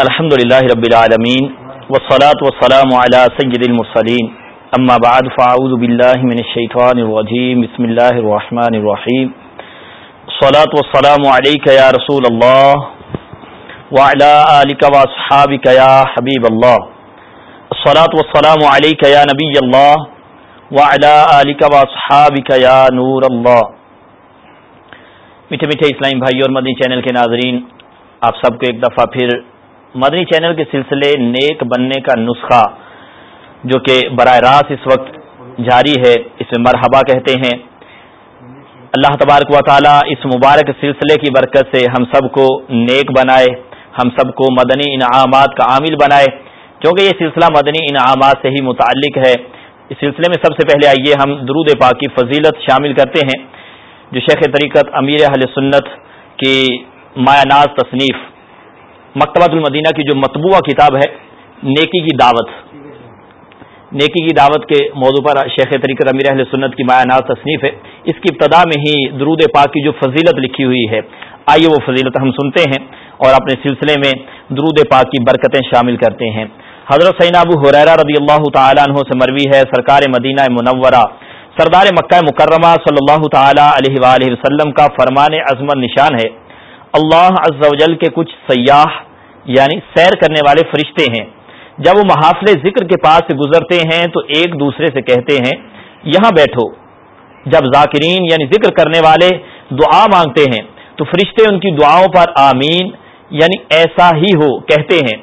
الحمد للہ رب العالمین والصلاة والسلام على سید المرسلین. اما بعد فاعوذ باللہ من الشیطان الرجیم. بسم اللہ الرحمن الرحیم. صلاة والسلام علیک یا رسول اللہ وعلى آلک واصحابک یا حبیب اللہ. صلاة والسلام علیک یا نبی اللہ وعلى آلک واصحابک یا نور اللہ. میٹھے میٹھے اسلام بھائی اور مدنی چینل کے ناظرین، آپ سب کو ایک دفعہ پھر مدنی چینل کے سلسلے نیک بننے کا نسخہ جو کہ براہ راست اس وقت جاری ہے، اس میں مرحبا کہتے ہیں۔ اللہ تبارک و تعالی اس مبارک سلسلے کی برکت سے ہم سب کو نیک بنائے، ہم سب کو مدنی انعامات کا عامل بنائے۔ کیونکہ یہ سلسلہ مدنی انعامات سے ہی متعلق ہے، اس سلسلے میں سب سے پہلے آئیے ہم درود پاک کی فضیلت شامل کرتے ہیں، جو شیخ طریقت امیر اہل سنت کی مایا ناز تصنیف۔ مکتبۃ المدینہ کی جو مطبوعہ کتاب ہے، نیکی کی دعوت۔ نیکی کی دعوت کے موضوع پر شیخ طریقت امیر اہل سنت کی مایا ناز تصنیف ہے۔ اس کی ابتدا میں ہی درود پاک کی جو فضیلت لکھی ہوئی ہے، آئیے وہ فضیلت ہم سنتے ہیں اور اپنے سلسلے میں درود پاک کی برکتیں شامل کرتے ہیں۔ حضرت سین ابو حریرا رضی اللہ تعالیٰ عنہ سے مروی ہے، سرکار مدینہ منورہ، سردار مکہ مکرمہ صلی اللہ تعالی علیہ وآلہ وسلم کا فرمان عظمت نشان ہے۔ اللہ عز و جل کے کچھ سیاح یعنی سیر کرنے والے فرشتے ہیں۔ جب وہ محافل ذکر کے پاس سے گزرتے ہیں تو ایک دوسرے سے کہتے ہیں، یہاں بیٹھو۔ جب ذاکرین یعنی ذکر کرنے والے، دعا مانگتے ہیں، تو فرشتے ان کی دعاؤں پر آمین یعنی ایسا ہی ہو، کہتے ہیں۔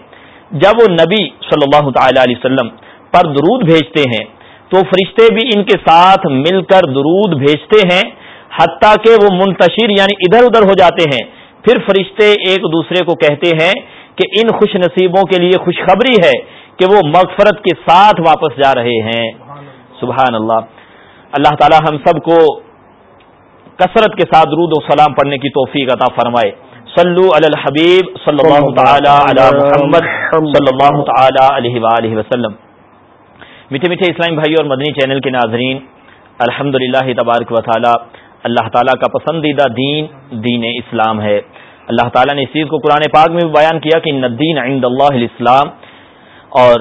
جب وہ نبی صلی اللہ تعالی علیہ وسلم پر درود بھیجتے ہیں، تو فرشتے بھی ان کے ساتھ مل کر درود بھیجتے ہیں، حتیٰ کہ وہ منتشر یعنی ادھر ادھر ہو جاتے ہیں۔ پھر فرشتے ایک دوسرے کو کہتے ہیں کہ ان خوش نصیبوں کے لیے خوشخبری ہے کہ وہ مغفرت کے ساتھ واپس جا رہے ہیں۔ سبحان اللہ۔ اللہ تعالی ہم سب کو کثرت کے ساتھ درود و سلام پڑھنے کی توفیق عطا فرمائے۔ صلو علی الحبیب صلی اللہ تعالی علی محمد صلی اللہ تعالی علیہ وآلہ وسلم۔ میٹھے میٹھے اسلام بھائی اور مدنی چینل کے ناظرین الحمد للہ تبارک و تعالی۔ اللہ تعالیٰ کا پسندیدہ دین دین اسلام ہے۔ اللہ تعالیٰ نے اس چیز کو قرآن پاک میں بھی بیان کیا کہ ندین عند اللہ الاسلام۔ اور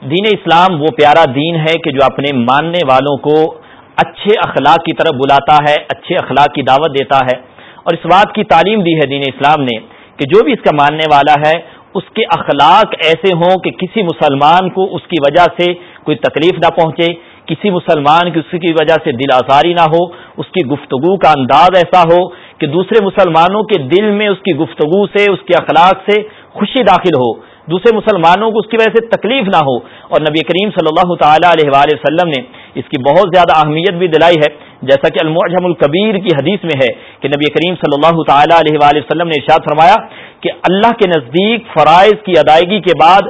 دین اسلام وہ پیارا دین ہے کہ جو اپنے ماننے والوں کو اچھے اخلاق کی طرف بلاتا ہے، اچھے اخلاق کی دعوت دیتا ہے۔ اور اس بات کی تعلیم دی ہے دین اسلام نے کہ جو بھی اس کا ماننے والا ہے، اس کے اخلاق ایسے ہوں کہ کسی مسلمان کو اس کی وجہ سے کوئی تکلیف نہ پہنچے۔ کسی مسلمان کی اس کی وجہ سے دل آزاری نہ ہو، اس کی گفتگو کا انداز ایسا ہو کہ دوسرے مسلمانوں کے دل میں اس کی گفتگو سے، اس کے اخلاق سے خوشی داخل ہو۔ دوسرے مسلمانوں کو اس کی وجہ سے تکلیف نہ ہو۔ اور نبی کریم صلی اللہ تعالی علیہ وآلہ وسلم نے اس کی بہت زیادہ اہمیت بھی دلائی ہے۔ جیسا کہ المعجم القبیر کی حدیث میں ہے کہ نبی کریم صلی اللہ تعالی علیہ وآلہ وسلم نے ارشاد فرمایا کہ اللہ کے نزدیک فرائض کی ادائیگی کے بعد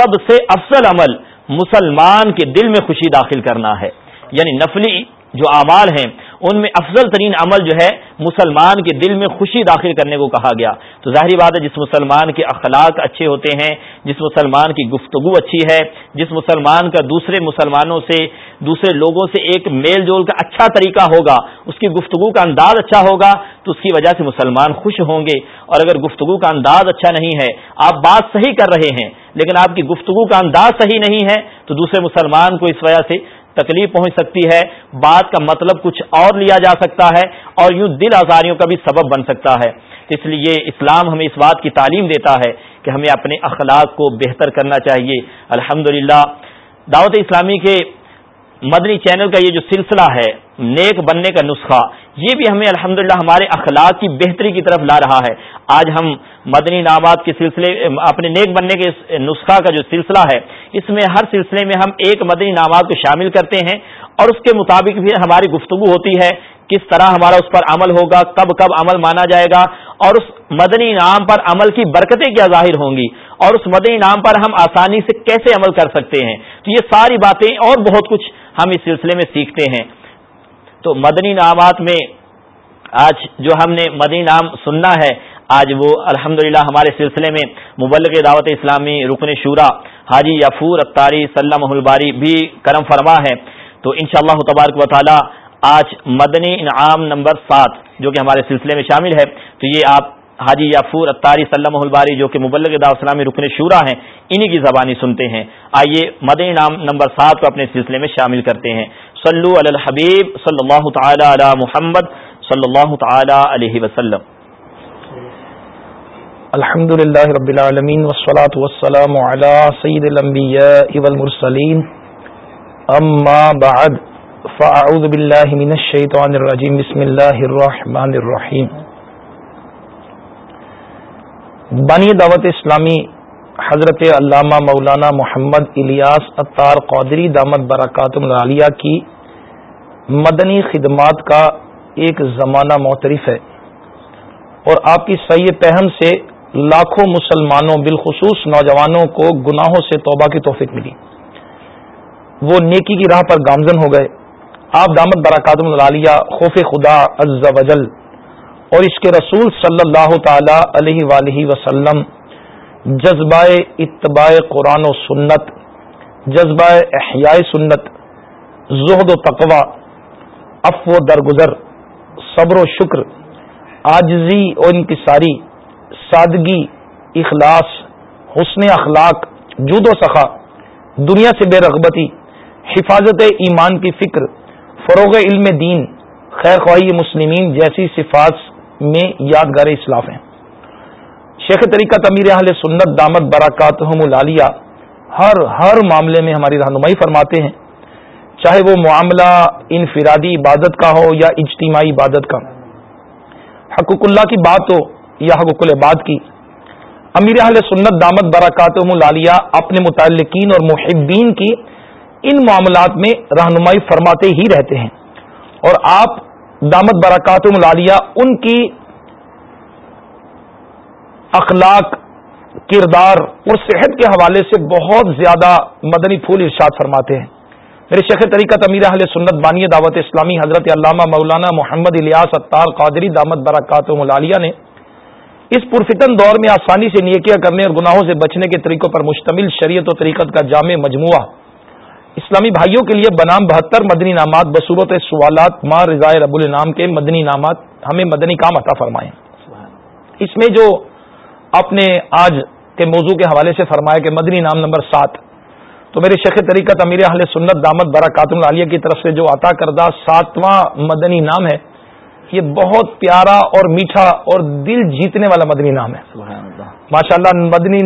سب سے افضل عمل مسلمان کے دل میں خوشی داخل کرنا ہے یعنی نفلی جو اعمال ہیں، ان میں افضل ترین عمل جو ہے، مسلمان کے دل میں خوشی داخل کرنے کو کہا گیا۔ تو ظاہری بات ہے، جس مسلمان کے اخلاق اچھے ہوتے ہیں، جس مسلمان کی گفتگو اچھی ہے، جس مسلمان کا دوسرے مسلمانوں سے، دوسرے لوگوں سے ایک میل جول کا اچھا طریقہ ہوگا، اس کی گفتگو کا انداز اچھا ہوگا، تو اس کی وجہ سے مسلمان خوش ہوں گے۔ اور اگر گفتگو کا انداز اچھا نہیں ہے، آپ بات صحیح کر رہے ہیں، لیکن آپ کی گفتگو کا انداز صحیح نہیں ہے، تو دوسرے مسلمان کو اس وجہ سے تکلیف پہنچ سکتی ہے، بات کا مطلب کچھ اور لیا جا سکتا ہے اور یوں دل آزاریوں کا بھی سبب بن سکتا ہے۔ اس لیے اسلام ہمیں اس بات کی تعلیم دیتا ہے کہ ہمیں اپنے اخلاق کو بہتر کرنا چاہیے۔ الحمد دعوت اسلامی کے مدنی چینل کا یہ جو سلسلہ ہے، نیک بننے کا نسخہ، یہ بھی ہمیں الحمد ہمارے اخلاق کی بہتری کی طرف لا رہا ہے۔ آج ہم مدنی نامات کے سلسلے، اپنے نیک بننے کے نسخہ کا جو سلسلہ ہے، اس میں ہر سلسلے میں ہم ایک مدنی نامات کو شامل کرتے ہیں اور اس کے مطابق بھی ہماری گفتگو ہوتی ہے۔ کس طرح ہمارا اس پر عمل ہوگا، کب کب عمل مانا جائے گا اور اس مدنی نام پر عمل کی برکتیں کیا ظاہر ہوں گی۔ اور اس مدنی نام پر ہم آسانی سے کیسے عمل کر سکتے ہیں؟ تو یہ ساری باتیں اور بہت کچھ ہم اس سلسلے میں سیکھتے ہیں۔ تو مدنی نامات میں آج جو ہم نے مدنی نام سننا ہے، آج وہ الحمد ہمارے سلسلے میں مبلغ دعوت اسلامی رکن شورا حاجی یفور اختاری صلی الباری بھی کرم فرما ہے۔ تو ان شاء اللہ تبارک و تعالی آج مدنی انعام نمبر سات جو کہ ہمارے سلسلے میں شامل ہے، تو یہ آپ حاجی یافور اتاری صلی الباری جو کہ مبلغ دا اسلامی رکن شورا ہیں، انہی کی زبانی سنتے ہیں۔ آئیے مدنی نام نمبر سات کو اپنے سلسلے میں شامل کرتے ہیں۔ صلو علی الحبیب صلی اللہ تعالی علی محمد صلی اللہ تعالی علیہ وسلم۔ الحمد للہ رب العالمین والصلاة والسلام علی سید الانبیاء والمرسلین۔ اما بعد، فاعوذ باللہ من الشیطان الرجیم، بسم اللہ الرحمن الرحیم۔ بانی دعوت اسلامی حضرت علامہ مولانا محمد الیاس اطار قادری دامت برکات العالیہ کی مدنی خدمات کا ایک زمانہ معترف ہے اور آپ کی صحیح پہم سے لاکھوں مسلمانوں بالخصوص نوجوانوں کو گناہوں سے توبہ کی توفیق ملی۔ وہ نیکی کی راہ پر گامزن ہو گئے۔ آپ دامت برکات العالیہ خوف خدا عز و جل اور اس کے رسول صلی اللہ تعالی علیہ وآلہ وسلم جذبہ اتباع قرآن و سنت جذبہ احیاء سنت، زہد و تقوا اف و درگزر، صبر و شکر آجزی و انکساری، سادگی، اخلاص، حسن اخلاق، جود و سخا، دنیا سے بے رغبتی، حفاظت ایمان کی فکر، فروغ علم دین خیر خواہی مسلمین جیسی صفات میں یادگار اسلاف ہیں۔ شیخ طریقہ تمیر اہل سنت دامت براکات العالیہ ہر ہر معاملے میں ہماری رہنمائی فرماتے ہیں۔ چاہے وہ معاملہ انفرادی عبادت کا ہو یا اجتماعی عبادت کا۔ حقوق اللہ کی بات ہو یا حقوق العباد کی۔ امیر اہل سنت دامت براکات العالیہ اپنے متعلقین اور محبین کی ان معاملات میں رہنمائی فرماتے ہی رہتے ہیں۔ اور آپ دامت برکات ملالیہ ان کی اخلاق، کردار اور صحت کے حوالے سے بہت زیادہ مدنی پھول ارشاد فرماتے ہیں۔ میرے شیخ طریقہ تمیر اہل سنت بانی دعوت اسلامی حضرت علامہ مولانا محمد الیاس اطار قادری دامت برکات ملالیہ نے اس پرفتن دور میں آسانی سے نیکیاں کرنے اور گناہوں سے بچنے کے طریقوں پر مشتمل شریعت و طریقت کا جامع مجموعہ اسلامی بھائیوں کے لیے بنام بہتر مدنی نامات بصورت سوالات ماں رضاء رب النام کے مدنی نامات ہمیں مدنی کام عطا فرمائے اس میں جو اپنے آج کے موضوع کے حوالے سے فرمایا کہ مدنی نام نمبر سات تو میرے شیخ طریقت امیر اہل سنت دامت برا قاتم العالیہ کی طرف سے جو عطا کردہ ساتواں مدنی نام ہے یہ بہت پیارا اور میٹھا اور دل جیتنے والا مدنی نام ہے۔ ماشاء اللہ۔ مدنی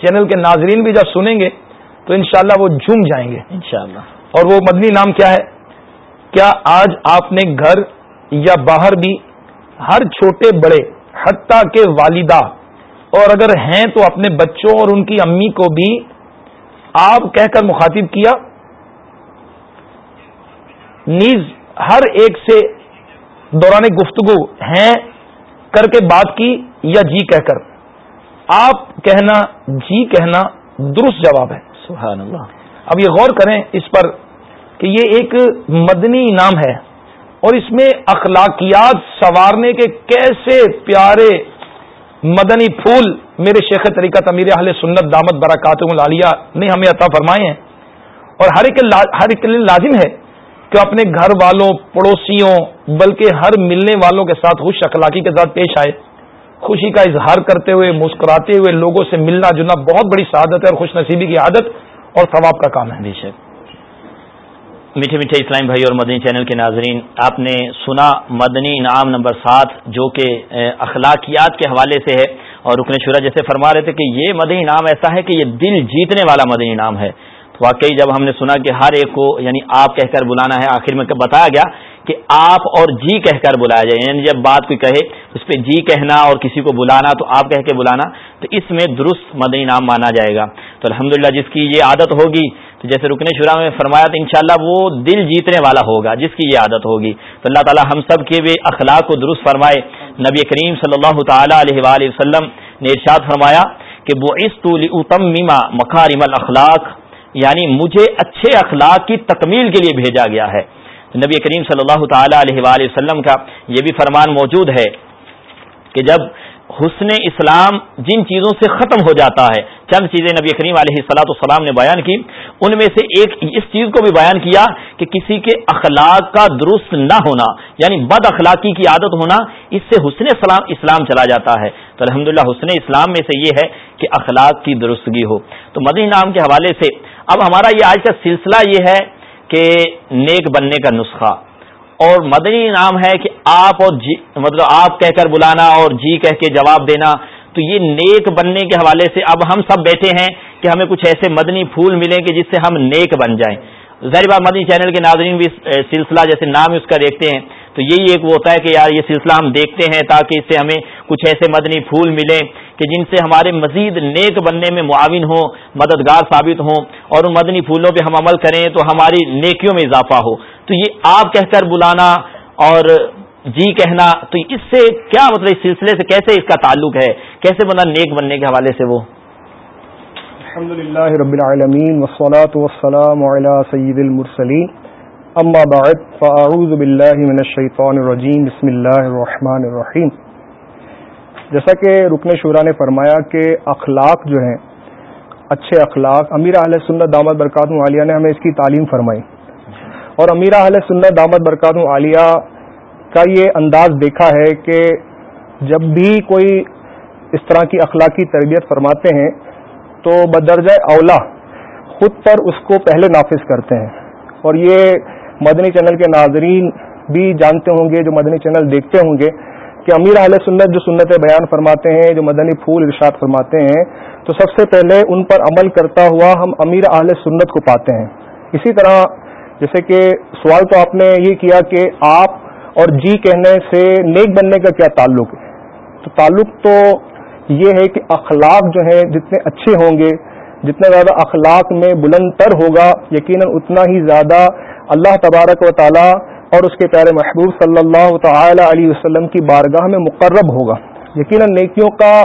چینل کے ناظرین بھی جب سنیں گے تو انشاءاللہ وہ جھوم جائیں گے۔ انشاءاللہ۔ اور وہ مدنی نام کیا ہے؟ کیا آج آپ نے گھر یا باہر بھی ہر چھوٹے بڑے حتیٰ کے والدہ اور اگر ہیں تو اپنے بچوں اور ان کی امی کو بھی آپ کہہ کر مخاطب کیا نیز ہر ایک سے دوران گفتگو ہیں کر کے بات کی یا جی کہہ کر۔ آپ کہنا جی کہنا درست جواب ہے۔ سبحان اللہ اب یہ غور کریں اس پر کہ یہ ایک مدنی نام ہے اور اس میں اخلاقیات سنوارنے کے کیسے پیارے مدنی پھول میرے شیخ طریقہ تمیر اہل سنت دامت برکات العالیہ نے ہمیں عطا فرمائے ہیں۔ اور ہر ایک ہر ایک لازم ہے کہ اپنے گھر والوں، پڑوسیوں، بلکہ ہر ملنے والوں کے ساتھ خوش اخلاقی کے ساتھ پیش آئے۔ خوشی کا اظہار کرتے ہوئے، مسکراتے ہوئے لوگوں سے ملنا جلنا بہت بڑی سعادت ہے اور خوش نصیبی کی عادت اور ثواب کا کام ہے۔ بے شک۔ میٹھے میٹھے اسلام بھائی اور مدنی چینل کے ناظرین، آپ نے سنا مدنی انعام نمبر سات جو کہ اخلاقیات کے حوالے سے ہے اور رکن شورا جیسے فرما رہے تھے کہ یہ مدنی انعام ایسا ہے کہ یہ دل جیتنے والا مدنی انعام ہے۔ تو واقعی جب ہم نے سنا کہ ہر ایک کو یعنی آپ کہہ کر بلانا ہے، آخر میں بتایا گیا کہ آپ اور جی کہہ کر بلایا جائے یعنی جب بات کوئی کہے، اس پہ جی کہنا اور کسی کو بلانا، تو آپ کہہ کے بلانا، تو اس میں درست مدنی نام مانا جائے گا۔ تو الحمدللہ جس کی یہ عادت ہوگی، تو جیسے رکن شرح میں فرمایا تو انشاءاللہ وہ دل جیتنے والا ہوگا، جس کی یہ عادت ہوگی۔ تو اللہ تعالی ہم سب کے بھی اخلاق کو درست فرمائے۔ نبی کریم صلی اللہ تعالی علیہ وآلہ وسلم نے ارشاد فرمایا کہ وہ اس طول مکارم الاخلاق یعنی مجھے اچھے اخلاق کی تکمیل کے لیے بھیجا گیا ہے۔ نبی کریم صلی اللہ تعالی علیہ وآلہ وسلم کا یہ بھی فرمان موجود ہے کہ جب حسن اسلام جن چیزوں سے ختم ہو جاتا ہے، چند چیزیں نبی کریم علیہ السلاۃ السلام نے بیان کی، ان میں سے ایک اس چیز کو بھی بیان کیا کہ کسی کے اخلاق کا درست نہ ہونا یعنی بد اخلاقی کی عادت ہونا، اس سے حسن اسلام اسلام چلا جاتا ہے۔ تو الحمد حسن اسلام میں سے یہ ہے کہ اخلاق کی درستگی ہو۔ تو مدنی نام کے حوالے سے اب ہمارا یہ آج کا سلسلہ یہ ہے کے نیک بننے کا نسخہ۔ اور مدنی نام ہے کہ آپ اور جی مطلب آپ کہہ کر بلانا اور جی کہہ کے جواب دینا، تو یہ نیک بننے کے حوالے سے اب ہم سب بیٹھے ہیں کہ ہمیں کچھ ایسے مدنی پھول ملیں کہ جس سے ہم نیک بن جائیں۔ ظاہر بات مدنی چینل کے ناظرین بھی سلسلہ جیسے نام اس کا دیکھتے ہیں۔ تو یہی ایک وہ ہوتا ہے کہ یار یہ سلسلہ ہم دیکھتے ہیں تاکہ اس سے ہمیں کچھ ایسے مدنی پھول ملیں کہ جن سے ہمارے مزید نیک بننے میں معاون ہوں، مددگار ثابت ہوں اور ان مدنی پھولوں پہ ہم عمل کریں تو ہماری نیکیوں میں اضافہ ہو۔ تو یہ آپ کہہ کر بلانا اور جی کہنا، تو اس سے کیا مطلب اس سلسلے سے کیسے اس کا تعلق ہے؟ کیسے بندہ نیک بننے کے حوالے سے وہ؟ الحمد للہ رب العالمین والسلام علی سید المرسلین۔ اما بعد فاعوذ باللہ من الشیطان الرجیم بسم اللہ الرحمن الرحیم جیسا کہ رکن شورا نے فرمایا کہ اخلاق جو ہیں، اچھے اخلاق، امیر اہل سنت دامت برکات عالیہ نے ہمیں اس کی تعلیم فرمائی۔ اور امیر اہل سنت دامت برکات عالیہ کا یہ انداز دیکھا ہے کہ جب بھی کوئی اس طرح کی اخلاقی تربیت فرماتے ہیں، تو بدرجہ اولا خود پر اس کو پہلے نافذ کرتے ہیں۔ اور یہ مدنی چینل کے ناظرین بھی جانتے ہوں گے، جو مدنی چینل دیکھتے ہوں گے کہ امیر اہل سنت جو سنت بیان فرماتے ہیں، جو مدنی پھول ارشاد فرماتے ہیں، تو سب سے پہلے ان پر عمل کرتا ہوا ہم امیر اہل سنت کو پاتے ہیں۔ اسی طرح جیسے کہ سوال تو آپ نے یہ کیا کہ آپ اور جی کہنے سے نیک بننے کا کیا تعلق؟ ہے تو تعلق تو یہ ہے کہ اخلاق جو ہیں جتنے اچھے ہوں گے، جتنا زیادہ اخلاق میں بلند تر ہوگا، یقیناً اتنا ہی زیادہ اللہ تبارک و تعالی اور اس کے پیارے محبوب صلی اللہ تعالی علیہ وسلم کی بارگاہ میں مقرب ہوگا۔ یقیناً نیکیوں کا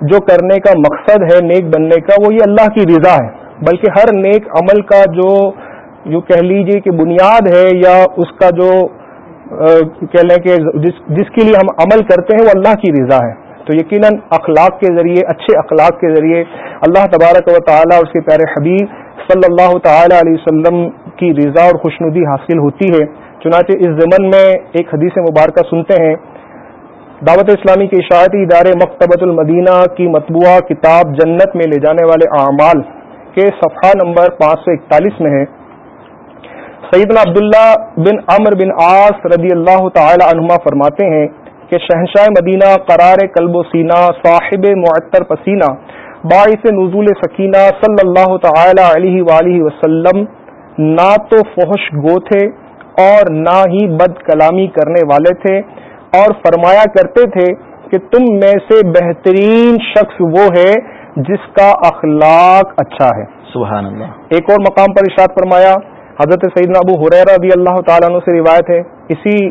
جو کرنے کا مقصد ہے نیک بننے کا، وہ یہ اللہ کی رضا ہے۔ بلکہ ہر نیک عمل کا جو جو کہہ لیجیے کہ بنیاد ہے یا اس کا جو کہہ لیں کہ جس جس کے لیے ہم عمل کرتے ہیں، وہ اللہ کی رضا ہے۔ تو یقیناً اخلاق کے ذریعے، اچھے اخلاق کے ذریعے اللہ تبارک و تعالیٰ اور اس کے پیارے حبیب صلی اللہ تعالی علیہ وسلم کی رضا اور خوشنودی حاصل ہوتی ہے۔ چنانچہ اس ضمن میں ایک حدیث مبارکہ سنتے ہیں۔ دعوت اسلامی کے اشاعتی ادارے مکتبۃ المدینہ کی مطبوعہ کتاب جنت میں لے جانے والے اعمال کے صفحہ نمبر پانچ سو اکتالیس میں ہے۔ سیدنا عبداللہ بن امر بن آس رضی اللہ تعالی عنہما فرماتے ہیں کہ شہنشاہ مدینہ قرار قلب و سینہ صاحب معطر پسینہ باعث نزول سکینہ صلی اللہ تعالی علیہ وآلہ وسلم نہ تو فحش گو تھے اور نہ ہی بد کلامی کرنے والے تھے اور فرمایا کرتے تھے کہ تم میں سے بہترین شخص وہ ہے جس کا اخلاق اچھا ہے۔ سبحان اللہ۔ ایک اور مقام پر ارشاد فرمایا حضرت سیدنا ابو حریر رضی اللہ تعالیٰ عنہ سے روایت ہے اسی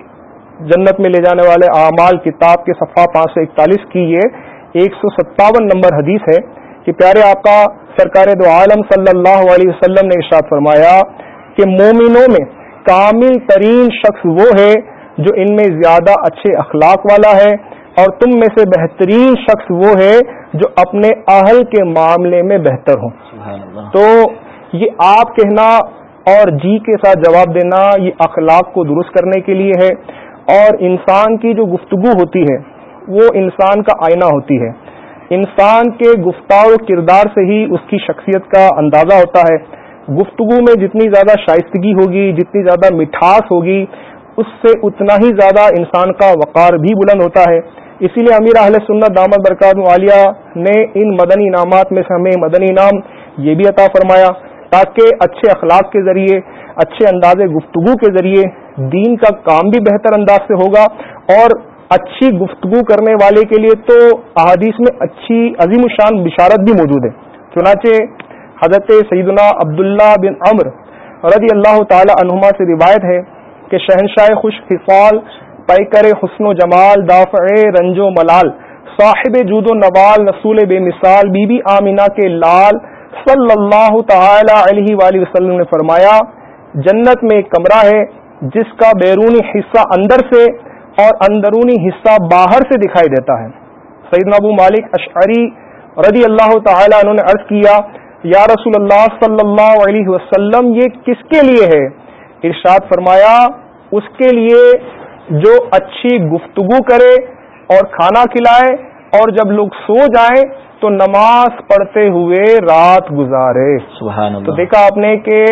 جنت میں لے جانے والے اعمال کتاب کے صفحہ پانچ سو اکتالیس کی یہ ایک سو ستاون نمبر حدیث ہے۔ کہ پیارے آقا سرکار دو عالم صلی اللہ علیہ وسلم نے ارشاد فرمایا کہ مومنوں میں کامل ترین شخص وہ ہے جو ان میں زیادہ اچھے اخلاق والا ہے اور تم میں سے بہترین شخص وہ ہے جو اپنے اہل کے معاملے میں بہتر ہوں تو یہ آپ کہنا اور جی کے ساتھ جواب دینا یہ اخلاق کو درست کرنے کے لیے ہے اور انسان کی جو گفتگو ہوتی ہے وہ انسان کا آئینہ ہوتی ہے۔ انسان کے گفتار و کردار سے ہی اس کی شخصیت کا اندازہ ہوتا ہے۔ گفتگو میں جتنی زیادہ شائستگی ہوگی، جتنی زیادہ مٹھاس ہوگی، اس سے اتنا ہی زیادہ انسان کا وقار بھی بلند ہوتا ہے۔ اسی لیے امیر اہل سنت دامت برکات عالیہ نے ان مدنی انعامات میں سے ہمیں مدنی انعام یہ بھی عطا فرمایا، تاکہ اچھے اخلاق کے ذریعے، اچھے انداز گفتگو کے ذریعے دین کا کام بھی بہتر انداز سے ہوگا اور اچھی گفتگو کرنے والے کے لیے تو احادیث میں اچھی عظیم الشان بشارت بھی موجود ہے۔ چنانچہ حضرت سیدنا عبداللہ بن امر رضی اللہ تعالی عنہما سے روایت ہے کہ شہنشاہ خوش خصال پیکر حسن و جمال، دافع رنج و ملال، صاحب جود و نوال، رسول بے مثال بی بی آمینہ کے لال صلی اللہ تعالی علیہ وآلہ وسلم نے فرمایا، جنت میں ایک کمرہ ہے جس کا بیرونی حصہ اندر سے اور اندرونی حصہ باہر سے دکھائی دیتا ہے۔ سعید ابو مالک اشعری رضی اللہ تعالی انہوں نے عرض کیا یا رسول اللہ صلی اللہ علیہ وسلم یہ کس کے لیے ہے؟ ارشاد فرمایا اس کے لیے جو اچھی گفتگو کرے اور کھانا کھلائے اور جب لوگ سو جائیں تو نماز پڑھتے ہوئے رات گزارے۔ سبحان اللہ۔ تو دیکھا آپ نے کہ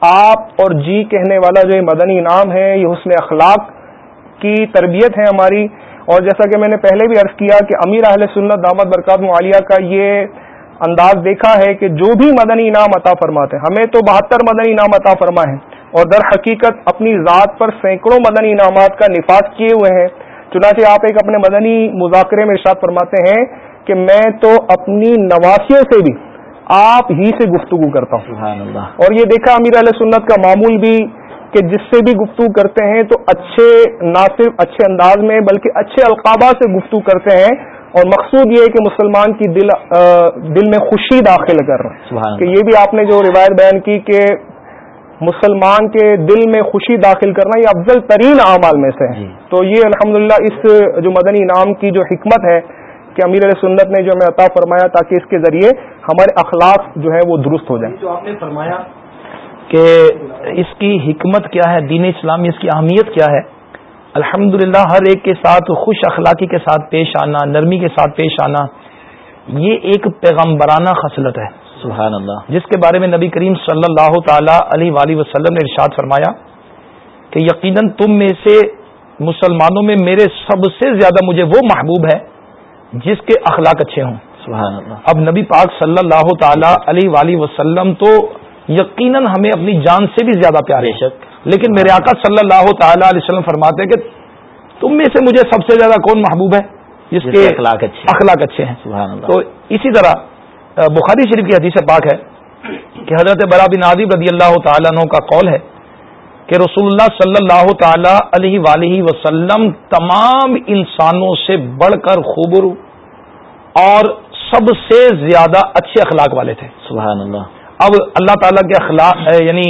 آپ اور جی کہنے والا جو مدنی انعام ہے یہ حسن اخلاق کی تربیت ہے ہماری۔ اور جیسا کہ میں نے پہلے بھی عرض کیا کہ امیر اہل سنت دامت برکات معالیہ کا یہ انداز دیکھا ہے کہ جو بھی مدنی انعام عطا فرماتے ہیں ہمیں تو بہتر مدنی انعام عطا فرما ہے۔ اور در حقیقت اپنی ذات پر سینکڑوں مدنی انعامات کا نفاذ کیے ہوئے ہیں۔ چنانچہ آپ ایک اپنے مدنی مذاکرے میں ارشاد فرماتے ہیں کہ میں تو اپنی نواسیوں سے بھی آپ ہی سے گفتگو کرتا ہوں۔ اور یہ دیکھا امیر علیہ سنت کا معمول بھی کہ جس سے بھی گفتگو کرتے ہیں تو اچھے نہ صرف اچھے انداز میں بلکہ اچھے القابہ سے گفتگو کرتے ہیں اور مقصود یہ ہے کہ مسلمان کی دل دل میں خوشی داخل کر کہ یہ بھی آپ نے جو روایت بیان کی کہ مسلمان کے دل میں خوشی داخل کرنا یہ افضل ترین اعمال میں سے ہے۔ جی۔ تو یہ الحمدللہ اس جو مدنی انعام کی جو حکمت ہے کہ امیر علیہ سنت نے جو ہمیں عطا فرمایا تاکہ اس کے ذریعے ہمارے اخلاق جو ہے وہ درست ہو جائیں۔ جو آپ نے فرمایا کہ اس کی حکمت کیا ہے؟ دین اسلامی اس کی اہمیت کیا ہے؟ الحمد ہر ایک کے ساتھ خوش اخلاقی کے ساتھ پیش آنا نرمی کے ساتھ پیش آنا یہ ایک پیغمبرانہ خصلت ہے۔ سبحان اللہ جس کے بارے میں نبی کریم صلی اللہ تعالی علیہ وسلم نے ارشاد فرمایا کہ یقیناً تم میں سے مسلمانوں میں میرے سب سے زیادہ مجھے وہ محبوب ہے جس کے اخلاق اچھے ہوں۔ سبحان اللہ اب نبی پاک صلی اللہ تعالی علیہ وسلم تو یقیناً ہمیں اپنی جان سے بھی زیادہ پیارے شک۔ لیکن میرے آقا صلی اللہ تعالی علیہ وسلم فرماتے کہ تم میں سے مجھے سب سے زیادہ کون محبوب ہے؟ جس کے اخلاق اچھے اخلاق اچھے ہیں۔ سبحان اللہ۔ تو اسی طرح بخاری شریف کی حدیث پاک ہے کہ حضرت برا بن عادب رضی اللہ تعالیٰ عنہ کا قول ہے کہ رسول اللہ صلی اللہ تعالی علیہ ولیہ وسلم تمام انسانوں سے بڑھ کر خوبر اور سب سے زیادہ اچھے اخلاق والے تھے۔ سبحان اللہ۔ اب اللہ تعالیٰ کے اخلاق یعنی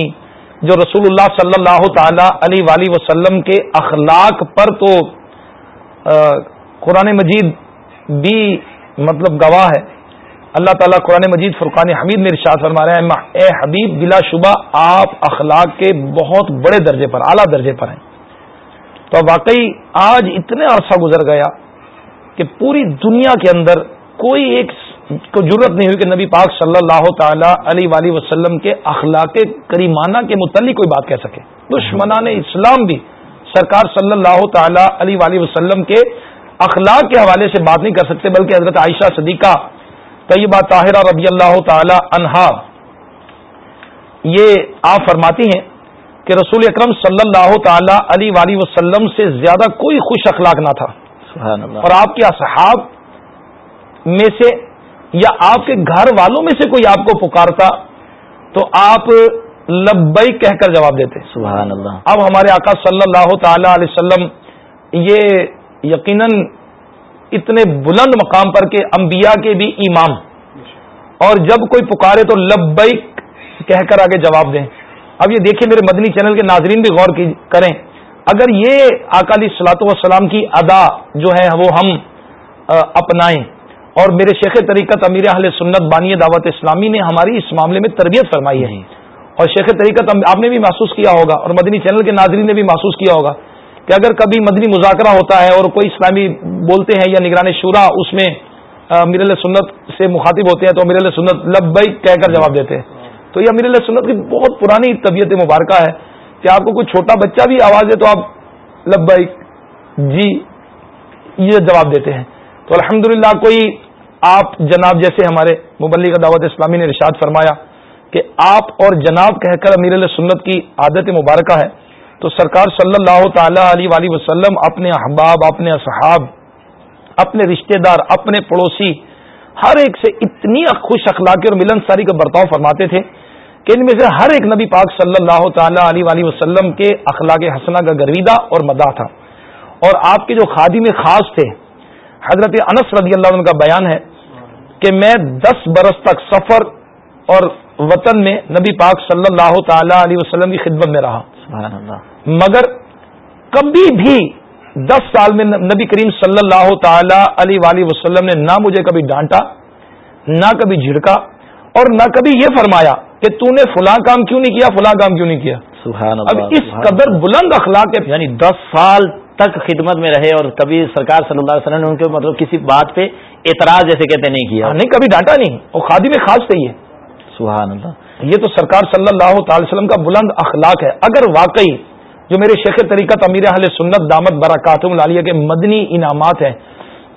جو رسول اللہ صلی اللہ تعالی علیہ ولی وسلم کے اخلاق پر تو قرآن مجید بھی مطلب گواہ ہے۔ اللہ تعالیٰ قرآن مجید فرقان حمید میں ارشاد فرما رہے ہیں، اے حبیب، بلا شبہ آپ اخلاق کے بہت بڑے درجے پر، اعلیٰ درجے پر ہیں۔ تو واقعی آج اتنے عرصہ گزر گیا کہ پوری دنیا کے اندر کوئی ایک کو ضرورت نہیں ہوئی کہ نبی پاک صلی اللہ تعالی علیہ وآلہ وسلم کے اخلاق کریمانہ کے متعلق کوئی بات کہہ سکے۔ دشمنان اسلام بھی سرکار صلی اللہ تعالی علیہ وآلہ وسلم کے اخلاق کے حوالے سے بات نہیں کر سکتے بلکہ حضرت عائشہ صدیقہ طیبہ طاہرہ رضی اللہ تعالی عنہا یہ آپ فرماتی ہیں کہ رسول اکرم صلی اللہ تعالی علی ولی وسلم سے زیادہ کوئی خوش اخلاق نہ تھا۔ سبحان اللہ۔ اور آپ کے اصحاب میں سے یا آپ کے گھر والوں میں سے کوئی آپ کو پکارتا تو آپ لبئی کہہ کر جواب دیتے۔ سبحان اللہ اب ہمارے آقا صلی اللہ تعالی علیہ وسلم یہ یقیناً اتنے بلند مقام پر کہ انبیاء کے بھی امام۔ اور جب کوئی پکارے تو لبئی کہہ کر آگے جواب دیں۔ اب یہ دیکھیں میرے مدنی چینل کے ناظرین بھی غور کریں۔ اگر یہ اکالی سلاط وسلام کی ادا جو ہے وہ ہم اپنائیں۔ اور میرے شیخ طریقت امیر اہل سنت بانی دعوت اسلامی نے ہماری اس معاملے میں تربیت فرمائی ہے۔ اور شیخ طریقت آپ نے بھی محسوس کیا ہوگا، اور مدنی چینل کے ناظرین نے بھی محسوس کیا ہوگا کہ اگر کبھی مدنی مذاکرہ ہوتا ہے اور کوئی اسلامی بولتے ہیں یا نگران شورا اس میں امیر اللہ سنت سے مخاطب ہوتے ہیں تو امیر اللہ سنت لبئی کہہ کر جواب دیتے ہیں۔ تو یہ امیر اللہ سنت کی بہت پرانی طبیعت مبارکہ ہے کہ آپ کو کوئی چھوٹا بچہ بھی آواز دے تو آپ لبئی جی یہ جواب دیتے ہیں۔ تو الحمد کوئی آپ جناب جیسے ہمارے مبلغ دعوت اسلامی نے رشاد فرمایا کہ آپ اور جناب کہہ کر امیر اللہ سنت کی عادت مبارکہ ہے، تو سرکار صلی اللہ تعالی علیہ وآلہ وسلم اپنے احباب، اپنے اصحاب، اپنے رشتہ دار، اپنے پڑوسی، ہر ایک سے اتنی خوش اخلاقی اور ملن ساری کا برتاؤ فرماتے تھے کہ ان میں سے ہر ایک نبی پاک صلی اللہ تعالی علیہ وآلہ وسلم کے اخلاق حسنہ کا گرویدہ اور مداح تھا۔ اور آپ کے جو خادی میں خاص تھے، حضرت انس رضی اللہ عنہ کا بیان ہے کہ میں دس برس تک سفر اور وطن میں نبی پاک صلی اللہ تعالی علیہ وسلم کی خدمت میں رہا۔ سبحان اللہ۔ مگر کبھی بھی دس سال میں نبی کریم صلی اللہ تعالی علیہ وسلم نے نہ مجھے کبھی ڈانٹا نہ کبھی جھڑکا اور نہ کبھی یہ فرمایا کہ تو نے فلاں کام کیوں نہیں کیا فلاں کام کیوں نہیں کیا۔ سبحان اب اللہ۔ اس قدر بلند اخلاق یعنی دس سال تک خدمت میں رہے اور کبھی سرکار صلی اللہ علیہ وسلم نے ان کے مطلب کسی بات پہ اعتراض جیسے کہتے نہیں کیا۔ نہیں کبھی ڈانٹا نہیں وہ خادی میں خاص صحیح ہے سبحان اللہ۔ یہ تو سرکار صلی اللہ تعالی وسلم کا بلند اخلاق ہے۔ اگر واقعی جو میرے شیخ طریقت امیر اہل سنت دامت برکاتم العالیہ کے مدنی انعامات ہیں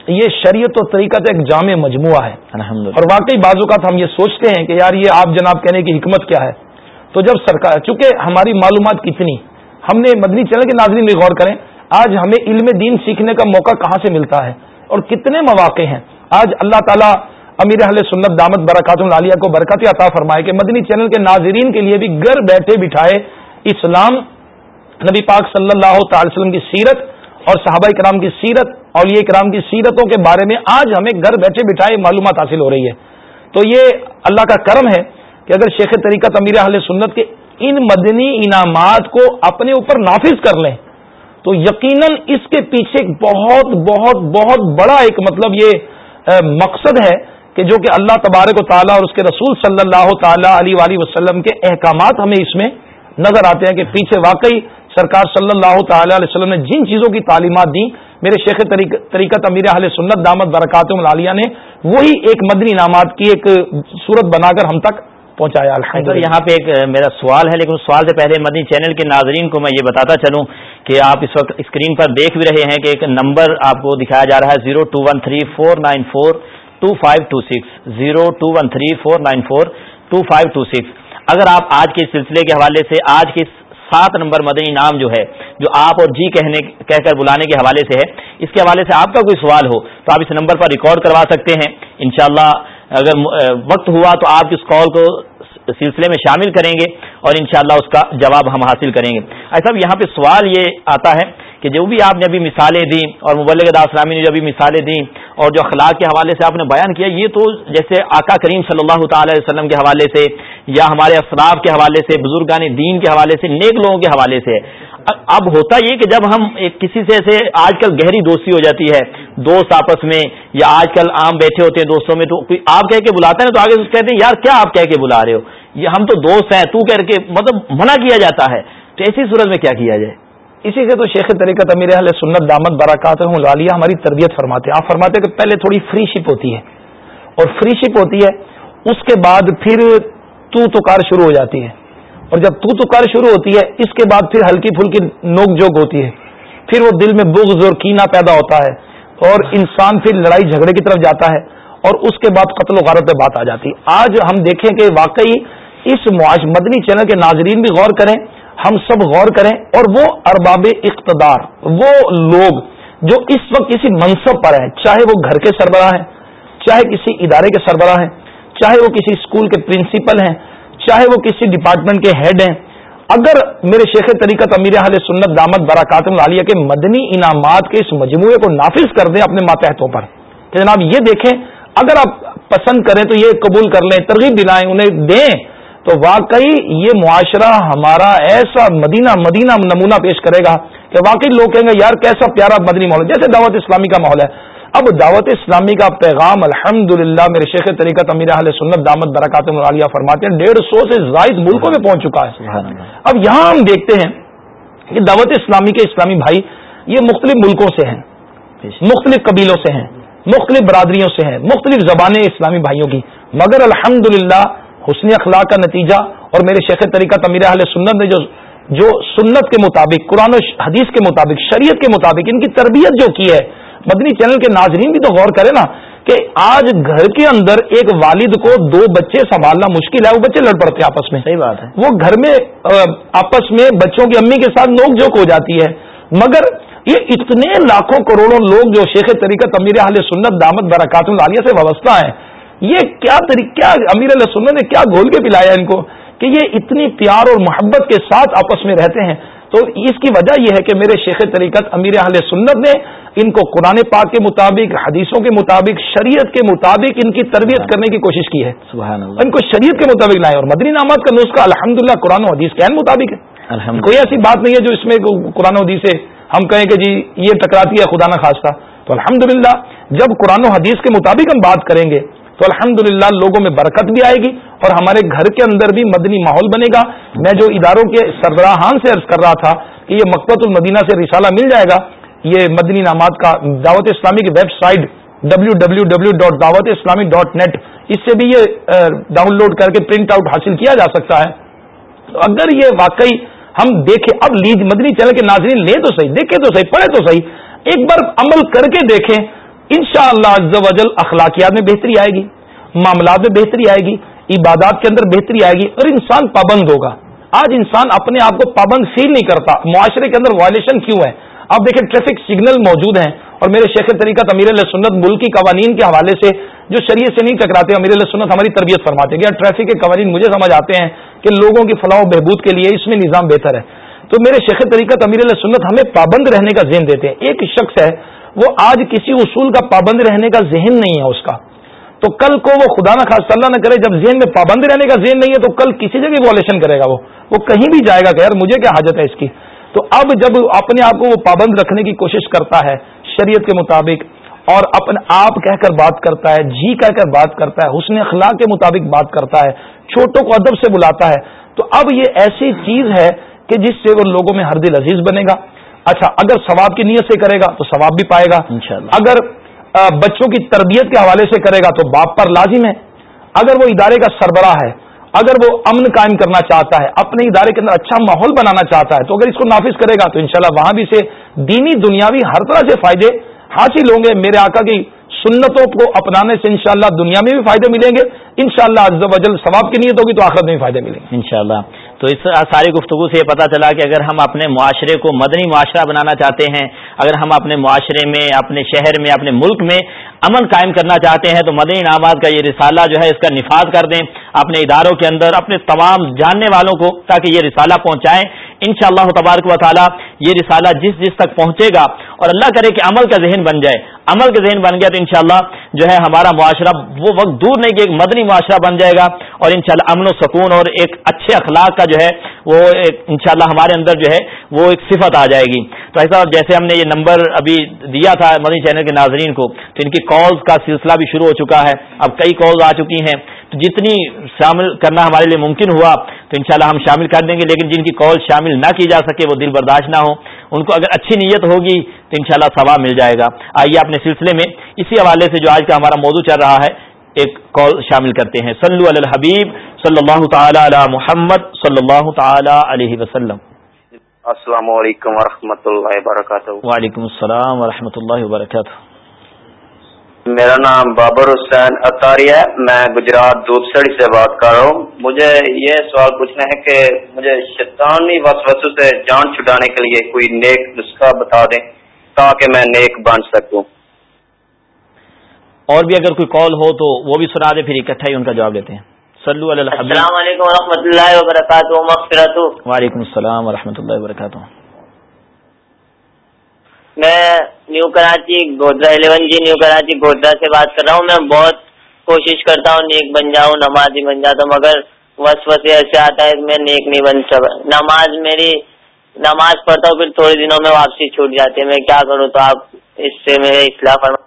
یہ شریعت و طریقت ایک جامع مجموعہ ہے۔ اور واقعی بعض اوقات ہم یہ سوچتے ہیں کہ یار یہ آپ جناب کہنے کی حکمت کیا ہے؟ تو جب سرکار چونکہ ہماری معلومات کتنی ہم نے مدنی چینل کے ناظرین بھی غور کریں آج ہمیں علم دین سیکھنے کا موقع کہاں سے ملتا ہے؟ اور کتنے مواقع ہیں؟ آج اللہ تعالیٰ امیر اہل سنت دامت برکات العالیہ کو برکت عطا فرمائے کہ مدنی چینل کے ناظرین کے لیے بھی گھر بیٹھے بٹھائے اسلام، نبی پاک صلی اللہ تعالی وسلم کی سیرت اور صحابہ کرام کی سیرت اور یہ کرام کی سیرتوں کے بارے میں آج ہمیں گھر بیٹھے بٹھائے معلومات حاصل ہو رہی ہے۔ تو یہ اللہ کا کرم ہے کہ اگر شیخ طریقت امیر اہل سنت کے ان مدنی انعامات کو اپنے اوپر نافذ کر لیں تو یقیناً اس کے پیچھے بہت بہت بہت بڑا ایک مطلب یہ مقصد ہے کہ جو کہ اللہ تبارک و تعالیٰ اور اس کے رسول صلی اللہ تعالی علیہ وسلم کے احکامات ہمیں اس میں نظر آتے ہیں کہ پیچھے واقعی سرکار صلی اللہ تعالی علیہ وسلم نے جن چیزوں کی تعلیمات دی میرے شیخ طریقت امیر اہل سنت دامت برکات العالیہ نے وہی ایک مدنی انعامات کی ایک صورت بنا کر ہم تک پہنچایا الحمد یہاں پہ ایک میرا سوال ہے لیکن اس سوال سے پہلے مدنی چینل کے ناظرین کو میں یہ بتاتا چلوں کہ آپ اس وقت اسکرین پر دیکھ بھی رہے ہیں کہ ایک نمبر آپ کو دکھایا جا رہا ہے zero two one three four nine four two five two six zero two one three four nine four two five two six. اگر آپ آج کے سلسلے کے حوالے سے آج کے سات نمبر مدنی نام جو ہے جو آپ اور جی کہنے کہہ کر بلانے کے حوالے سے ہے اس کے حوالے سے آپ کا کوئی سوال ہو تو آپ اس نمبر پر ریکارڈ کروا سکتے ہیں۔ انشاءاللہ اگر وقت ہوا تو آپ اس کال کو سلسلے میں شامل کریں گے اور انشاءاللہ اس کا جواب ہم حاصل کریں گے۔ صاحب، یہاں پہ سوال یہ آتا ہے کہ جو بھی آپ نے ابھی مثالیں دیں اور مبلغ داسلامی نے جو ابھی مثالیں دیں اور جو اخلاق کے حوالے سے آپ نے بیان کیا، یہ تو جیسے آقا کریم صلی اللہ تعالی وسلم کے حوالے سے یا ہمارے اسلاف کے حوالے سے، بزرگان دین کے حوالے سے، نیک لوگوں کے حوالے سے۔ اب ہوتا یہ کہ جب ہم ایک کسی سے ایسے آج کل گہری دوستی ہو جاتی ہے، دوست آپس میں یا آج کل عام بیٹھے ہوتے ہیں دوستوں میں تو آپ کہہ کے بلاتے ہیں تو آگے کہتے ہیں، یار کیا آپ کہہ کے بلا رہے ہو؟ یہ ہم تو دوست ہیں، تو کہہ کے مطلب منع کیا جاتا ہے۔ تو ایسی صورت میں کیا کیا جائے؟ اسی سے تو شیخ طریقت امیر اہل سنت دامت براکات لالیہ ہماری تربیت فرماتے ہیں۔ آپ فرماتے ہیں کہ پہلے تھوڑی فری شپ ہوتی ہے۔ اور فری شپ ہوتی ہے، اس کے بعد پھر تو تو کار شروع ہو جاتی ہے۔ اور جب تو تو کار شروع ہوتی ہے، اس کے بعد پھر ہلکی پھلکی نوک جوک ہوتی ہے۔ پھر وہ دل میں بغض اور کینا پیدا ہوتا ہے۔ اور انسان پھر لڑائی جھگڑے کی طرف جاتا ہے۔ اور اس کے بعد قتل و غارت پہ بات آ جاتی۔ ہے آج ہم دیکھیں کہ واقعی اس معاش مدنی چینل کے ناظرین بھی غور کریں۔ ہم سب غور کریں اور وہ ارباب اقتدار، وہ لوگ جو اس وقت کسی منصب پر ہیں، چاہے وہ گھر کے سربراہ ہیں، چاہے کسی ادارے کے سربراہ ہیں، چاہے وہ کسی اسکول کے پرنسپل ہیں، چاہے وہ کسی ڈپارٹمنٹ کے ہیڈ ہیں۔ اگر میرے شیخ طریقت امیر حال سنت دامت براکاتم العالیہ کے مدنی انعامات کے اس مجموعے کو نافذ کر دیں اپنے ماتحتوں پر۔ کہ جناب، یہ دیکھیں، اگر آپ پسند کریں تو یہ قبول کر لیں، ترغیب دلائیں، انہیں دیں۔ تو واقعی یہ معاشرہ ہمارا ایسا مدینہ مدینہ نمونہ پیش کرے گا کہ واقعی لوگ کہیں گے یار کیسا پیارا مدنی ماحول جیسے دعوت اسلامی کا ماحول ہے۔ اب دعوت اسلامی کا پیغام الحمد للہ میرے شیخ طریقت امیر اہل سنت دامت برکات عالیہ فرماتے ہیں ڈیڑھ سو سے زائد ملکوں میں پہنچ چکا ہے۔ اب یہاں ہم دیکھتے ہیں کہ دعوت اسلامی کے اسلامی بھائی یہ مختلف ملکوں سے ہیں مختلف قبیلوں سے ہیں مختلف برادریوں سے ہیں مختلف زبانیں اسلامی بھائیوں کی۔ مگر الحمد حسن اخلاق کا نتیجہ اور میرے شیخ طریقہ تمیر اہل سنت نے جو جو سنت کے مطابق قرآن و حدیث کے مطابق شریعت کے مطابق ان کی تربیت جو کی ہے مدنی چینل کے ناظرین بھی تو غور کرے نا کہ آج گھر کے اندر ایک والد کو دو بچے سنبھالنا مشکل ہے وہ بچے لڑ پڑتے ہیں آپس میں۔ صحیح بات ہے۔ وہ گھر میں آپس میں بچوں کی امی کے ساتھ نوک جھوک ہو جاتی ہے۔ مگر یہ اتنے لاکھوں کروڑوں لوگ جو شیخ طریقہ تمیر اہل سنت دامت برکات العالیہ سے وابستہ ہیں یہ کیا طریقہ امیر علیہ سنت نے کیا گھول کے پلایا ان کو کہ یہ اتنی پیار اور محبت کے ساتھ آپس میں رہتے ہیں؟ تو اس کی وجہ یہ ہے کہ میرے شیخ طریقت امیر اہل سنت نے ان کو قرآن پاک کے مطابق حدیثوں کے مطابق شریعت کے مطابق ان کی تربیت کرنے کی کوشش کی ہے۔ سبحان اللہ۔ ان کو شریعت کے مطابق لائے اور مدنی نامات کا نسخہ الحمد للہ قرآن و حدیث کے مطابق ہے۔ کوئی ایسی بات نہیں ہے جو اس میں قرآن و حدیث سے ہم کہیں کہ جی یہ ٹکراتی ہے خدا نہ خاصہ تو الحمدللہ جب قرآن و حدیث کے مطابق ہم بات کریں گے تو الحمدللہ لوگوں میں برکت بھی آئے گی اور ہمارے گھر کے اندر بھی مدنی ماحول بنے گا۔ میں جو اداروں کے سربراہان سے عرض کر رہا تھا کہ یہ مقبت المدینہ سے رسالہ مل جائے گا، یہ مدنی نامات کا دعوت اسلامی کی website W W W dot Dawat Islami dot net اس سے بھی یہ ڈاؤن لوڈ کر کے پرنٹ آؤٹ حاصل کیا جا سکتا ہے۔ تو اگر یہ واقعی ہم دیکھیں، اب لیج مدنی چینل کے ناظرین لے تو صحیح، دیکھیں تو صحیح پڑھے تو صحیح، ایک بار عمل کر کے دیکھیں۔ ان شاء اللہ اخلاقیات میں بہتری آئے گی، معاملات میں بہتری آئے گی، عبادات کے اندر بہتری آئے گی اور انسان پابند ہوگا۔ آج انسان اپنے آپ کو پابند فیل نہیں کرتا، معاشرے کے اندر وائلیشن کیوں ہے؟ آپ دیکھیں ٹریفک سگنل موجود ہیں اور میرے شیخ طریقہ امیر سنت ملکی قوانین کے حوالے سے جو شریعت سے نہیں ٹکراتے، امیر سنت ہماری تربیت فرماتے ہیں۔ ٹریفک کے قوانین مجھے سمجھ آتے ہیں کہ لوگوں کی فلاح و بہبود کے لیے اس میں نظام بہتر ہے؟ تو میرے شیخ طریقہ امیر سنت ہمیں پابند رہنے کا ذہن دیتے ہیں۔ ایک شخص ہے وہ آج کسی اصول کا پابند رہنے کا ذہن نہیں ہے اس کا۔ تو کل کو وہ خدا نہ خاص اللہ نہ کرے، جب ذہن میں پابند رہنے کا ذہن نہیں ہے تو کل کسی جگہ وائلیشن کرے گا وہ۔ وہ کہیں بھی جائے گا کہ یار مجھے کیا حاجت ہے اس کی۔ تو اب جب اپنے آپ کو وہ پابند رکھنے کی کوشش کرتا ہے شریعت کے مطابق اور اپنے آپ کہہ کر بات کرتا ہے جی کہہ کر بات کرتا ہے، حسن اخلاق کے مطابق بات کرتا ہے، چھوٹوں کو ادب سے بلاتا ہے، تو اب یہ ایسی چیز ہے کہ جس سے وہ لوگوں میں ہر دل عزیز بنے گا۔ اچھا اگر ثواب کی نیت سے کرے گا تو ثواب بھی پائے گا۔ اگر بچوں کی تربیت کے حوالے سے کرے گا تو باپ پر لازم ہے۔ اگر وہ ادارے کا سربراہ ہے اگر وہ امن قائم کرنا چاہتا ہے اپنے ادارے کے اندر اچھا ماحول بنانا چاہتا ہے تو اگر اس کو نافذ کرے گا تو انشاءاللہ وہاں بھی سے دینی دنیاوی ہر طرح سے فائدے حاصل ہوں گے۔ میرے آقا کی سنتوں کو اپنانے سے انشاءاللہ دنیا میں بھی فائدے ملیں گے۔ انشاءاللہ شاء اللہ ثواب کی نیت ہوگی تو آخرت میں بھی فائدے ملیں گے۔ انشاءاللہ۔ تو اس ساری گفتگو سے یہ پتا چلا کہ اگر ہم اپنے معاشرے کو مدنی معاشرہ بنانا چاہتے ہیں، اگر ہم اپنے معاشرے میں، اپنے شہر میں، اپنے ملک میں امن قائم کرنا چاہتے ہیں، تو مدنی انعامات کا یہ رسالہ جو ہے اس کا نفاذ کر دیں اپنے اداروں کے اندر، اپنے تمام جاننے والوں کو تاکہ یہ رسالہ پہنچائیں۔ ان شاء اللہ تبارک و تعالیٰ یہ رسالہ جس جس تک پہنچے گا اور اللہ کرے کہ عمل کا ذہن بن جائے، عمل کا ذہن بن گیا تو انشاءاللہ جو ہے ہمارا معاشرہ وہ وقت دور نہیں کہ ایک مدنی معاشرہ بن جائے گا اور انشاءاللہ امن و سکون اور ایک اچھے اخلاق کا جو ہے وہ انشاءاللہ ہمارے اندر جو ہے وہ ایک صفت آ جائے گی۔ تو ایسا جیسے ہم نے یہ نمبر ابھی دیا تھا مدنی چینل کے ناظرین کو، تو ان کی کالز کا سلسلہ بھی شروع ہو چکا ہے۔ اب کئی کالز آ چکی ہیں۔ تو جتنی شامل کرنا ہمارے لیے ممکن ہوا، تو انشاءاللہ ہم شامل کر دیں گے۔ لیکن جن کی کال شامل نہ کی جا سکے، وہ دل برداشت نہ ہو ان کو اگر اچھی نیت ہوگی، تو انشاءاللہ شاء ثواب مل جائے گا۔ آئیے اپنے سلسلے میں اسی حوالے سے جو آج کا ہمارا موضوع چل رہا ہے، ایک کال شامل کرتے ہیں۔ صلو علی الحبیب صلی اللہ تعالی علی محمد صلی اللہ تعالی علیہ وسلم۔ السلام علیکم ورحمۃ اللہ وبرکاتہ وعلیکم السلام ورحمۃ اللہ وبرکاتہ میرا نام بابر حسین اطاری ہے میں گجرات دوبسڑی سے بات کر رہا ہوں۔ مجھے یہ سوال پوچھنا ہے کہ مجھے شیطانی وسوسوں سے جان چھڑانے کے لیے کوئی نیک نسخہ بتا دیں تاکہ میں نیک بن سکوں۔ اور بھی اگر کوئی کال ہو تو وہ بھی سنا دے پھر اکٹھا ہی ان کا جواب دیتے ہیں۔ سلو السلام علیکم و رحمۃ اللہ وبرکاتہ وعلیکم السلام و رحمۃ اللہ وبرکاتہ. میں new Karachi Godhra eleven G new Karachi Godhra سے بات کر رہا ہوں۔ میں بہت کوشش کرتا ہوں نیک بن جاؤں نمازی بن جاتا ہوں مگر وس وس ایسے آتا ہے میں نیک نہیں بن سکا۔ نماز میری نماز پڑھتا ہوں پھر تھوڑے دنوں میں واپسی چھوٹ جاتی ہے۔ میں کیا کروں تو آپ اس سے میرے اصلاح فرما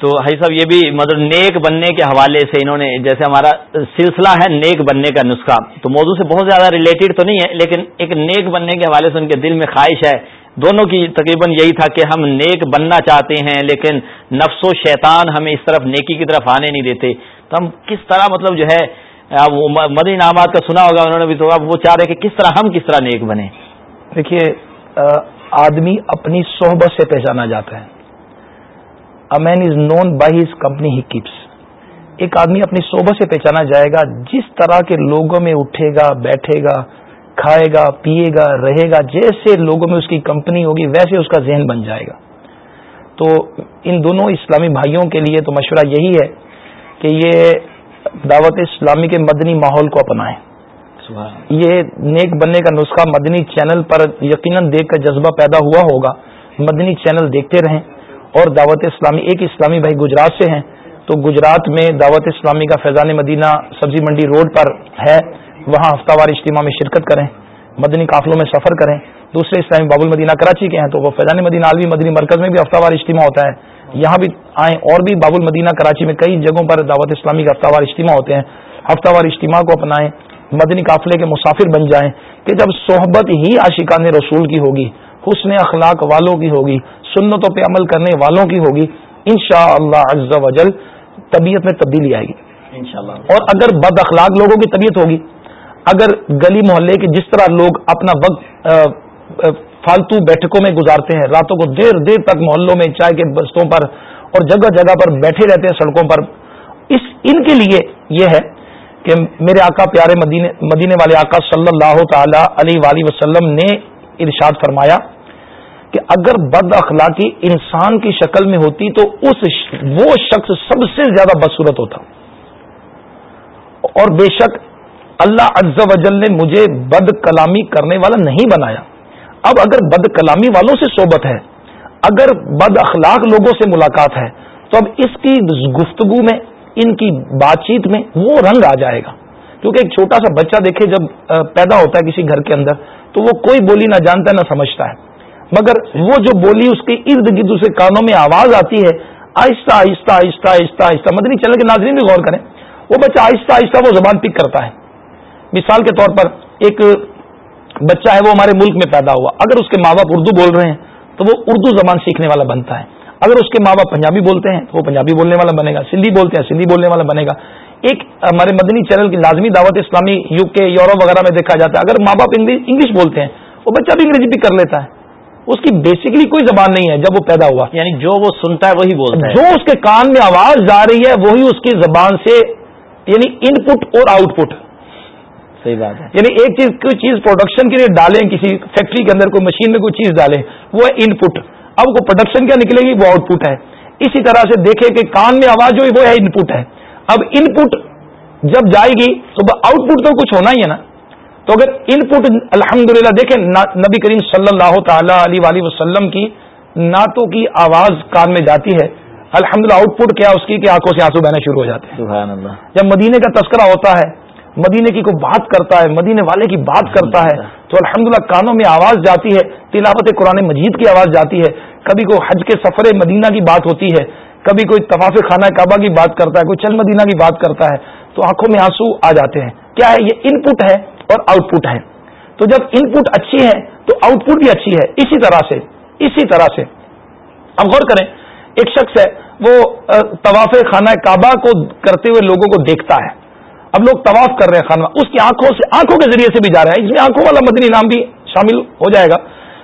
تو حی صاحب، یہ بھی مطلب نیک بننے کے حوالے سے انہوں نے، جیسے ہمارا سلسلہ ہے نیک بننے کا نسخہ، تو موضوع سے بہت زیادہ ریلیٹڈ تو نہیں ہے، لیکن ایک نیک بننے کے حوالے سے ان کے دل میں خواہش ہے۔ دونوں کی تقریباً یہی تھا کہ ہم نیک بننا چاہتے ہیں، لیکن نفس و شیطان ہمیں اس طرف نیکی کی طرف آنے نہیں دیتے۔ تو ہم کس طرح مطلب جو ہے مدنی انعامات کا سنا ہوگا، انہوں نے بھی تو اب وہ چاہ رہے کہ کس طرح ہم کس طرح نیک بنے دیکھیے آدمی اپنی صحبت سے پہچانا جاتا ہے۔ Man is known by his company he keeps ایک آدمی اپنی صوبہ سے پہچانا جائے گا جس طرح کے لوگوں میں اٹھے گا بیٹھے گا کھائے گا پیے گا رہے گا جیسے لوگوں میں اس کی کمپنی ہوگی ویسے اس کا ذہن بن جائے گا۔ تو ان دونوں اسلامی بھائیوں کے لیے تو مشورہ یہی ہے کہ یہ دعوت اسلامی کے مدنی ماحول کو اپنائیں۔ یہ نیک بننے کا نسخہ مدنی چینل پر یقیناً دیکھ کر جذبہ پیدا ہوا ہوگا۔ مدنی چینل دیکھتے رہیں۔ اور دعوت اسلامی، ایک اسلامی بھائی گجرات سے ہیں، تو گجرات میں دعوت اسلامی کا فیضان مدینہ سبزی منڈی روڈ پر ہے، وہاں ہفتہ وار اجتماع میں شرکت کریں، مدنی قافلوں میں سفر کریں۔ دوسرے اسلامی باب المدینہ کراچی کے ہیں، تو وہ فیضان مدینہ عالمی مدنی مرکز میں بھی ہفتہ وار اجتماع ہوتا ہے۔ یہاں بھی آئیں اور بھی باب المدینہ کراچی میں کئی جگہوں پر دعوت اسلامی کا ہفتہ وار اجتماع ہوتے ہیں۔ ہفتہ وار اجتماع کو اپنائیں، مدنی قافلے کے مسافر بن جائیں کہ جب صحبت ہی عاشقان رسول کی ہوگی، حسن اخلاق والوں کی ہوگی سنتوں پہ عمل کرنے والوں کی ہوگی ان شاء اللہ وجل طبیعت میں تبدیلی آئے گی۔ اور اگر بد اخلاق لوگوں کی طبیعت ہوگی اگر گلی محلے کے جس طرح لوگ اپنا وقت فالتو بیٹھکوں میں گزارتے ہیں راتوں کو دیر دیر تک محلوں میں چائے کے بستوں پر اور جگہ جگہ پر بیٹھے رہتے ہیں سڑکوں پر اس ان کے لیے یہ ہے کہ میرے آقا پیارے مدینے مدینے والے آقا صلی اللہ تعالی علیہ وسلم نے ارشاد فرمایا کہ اگر بد اخلاقی انسان کی شکل میں ہوتی تو اس وہ شخص سب سے زیادہ بدصورت ہوتا۔ اور بے شک اللہ عز و جل نے مجھے بد کلامی کرنے والا نہیں بنایا۔ اب اگر بد کلامی والوں سے صحبت ہے، اگر بد اخلاق لوگوں سے ملاقات ہے، تو اب اس کی گفتگو میں، ان کی بات چیت میں وہ رنگ آ جائے گا۔ کیونکہ ایک چھوٹا سا بچہ دیکھے جب پیدا ہوتا ہے کسی گھر کے اندر، تو وہ کوئی بولی نہ جانتا ہے نہ سمجھتا ہے۔ مگر وہ جو بولی اس کے ارد گرد اسے کانوں میں آواز آتی ہے، آہستہ آہستہ آہستہ آہستہ آہستہ مدنی چل کے ناظرین بھی غور کریں۔ وہ بچہ آہستہ آہستہ وہ زبان پک کرتا ہے۔ مثال کے طور پر ایک بچہ ہے، وہ ہمارے ملک میں پیدا ہوا۔ اگر اس کے ماں باپ اردو بول رہے ہیں، تو وہ اردو زبان سیکھنے والا بنتا ہے۔ اگر اس کے ماں باپ پنجابی بولتے ہیں، تو وہ پنجابی بولنے والا بنے گا۔ سندھی بولتے ہیں، سندھی بولنے والا بنے گا۔ ایک ہمارے مدنی چینل کی لازمی دعوت اسلامی یو کے، یورپ وغیرہ میں دیکھا جاتا ہے۔ اگر ماں باپ انگلش بولتے ہیں، وہ بچہ بھی انگریزی بھی کر لیتا ہے۔ اس کی بیسکلی کوئی زبان نہیں ہے جب وہ پیدا ہوا۔ یعنی جو وہ سنتا ہے وہی بولتا ہے۔ جو اس کے کان میں آواز جا رہی ہے وہی اس کی زبان سے یعنی ان پٹ اور آؤٹ پٹ صحیح بات ہے۔ یعنی ایک چیز کوئی چیز پروڈکشن کے لیے ڈالیں کسی فیکٹری کے اندر کوئی مشین میں کوئی چیز ڈالیں وہ ہے ان پٹ اب وہ پروڈکشن کیا نکلے گی؟ وہ آؤٹ پٹ ہے۔ اسی طرح سے دیکھیں کہ کان میں آواز جو ہے وہ ہے ان پٹ ہے۔ اب ان پٹ جب جائے گی تو آؤٹ پٹ تو کچھ ہونا ہی ہے نا۔ تو اگر ان پٹ الحمد للہ دیکھیں نبی کریم صلی اللہ تعالی علیہ وسلم کی نعتوں کی آواز کان میں جاتی ہے الحمد للہ آؤٹ پٹ کیا اس کی کہ آنکھوں سے آنسو بہنا شروع ہو جاتے ہیں۔ جب مدینے کا تذکرہ ہوتا ہے مدینے کی کوئی بات کرتا ہے مدینے والے کی بات کرتا ہے تو الحمدللہ کانوں میں آواز جاتی ہے تلاوت قرآن مجید کی آواز جاتی ہے۔ کبھی کوئی حج کے سفر مدینہ کی بات ہوتی ہے کبھی کوئی طواف خانہ کعبہ کی بات کرتا ہے کوئی چل مدینہ کی بات کرتا ہے تو آنکھوں میں آنسو آ جاتے ہیں۔ کیا ہے یہ ان پٹ ہے؟ اور آؤٹ پٹ ہے۔ تو جب ان پٹ اچھی ہے، تو آؤٹ پٹ بھی اچھی ہے۔ اسی طرح سے، اسی طرح سے۔ اب غور کریں، ایک شخص ہے، وہ طواف خانہ کعبہ کو کرتے ہوئے لوگوں کو دیکھتا ہے۔ اب لوگ طواف کر رہے ہیں خانہ، اس کی آنکھوں سے، آنکھوں کے ذریعے سے بھی جا رہے ہیں۔ اس میں آنکھوں والا مدنی نام بھی شامل ہو جائے گا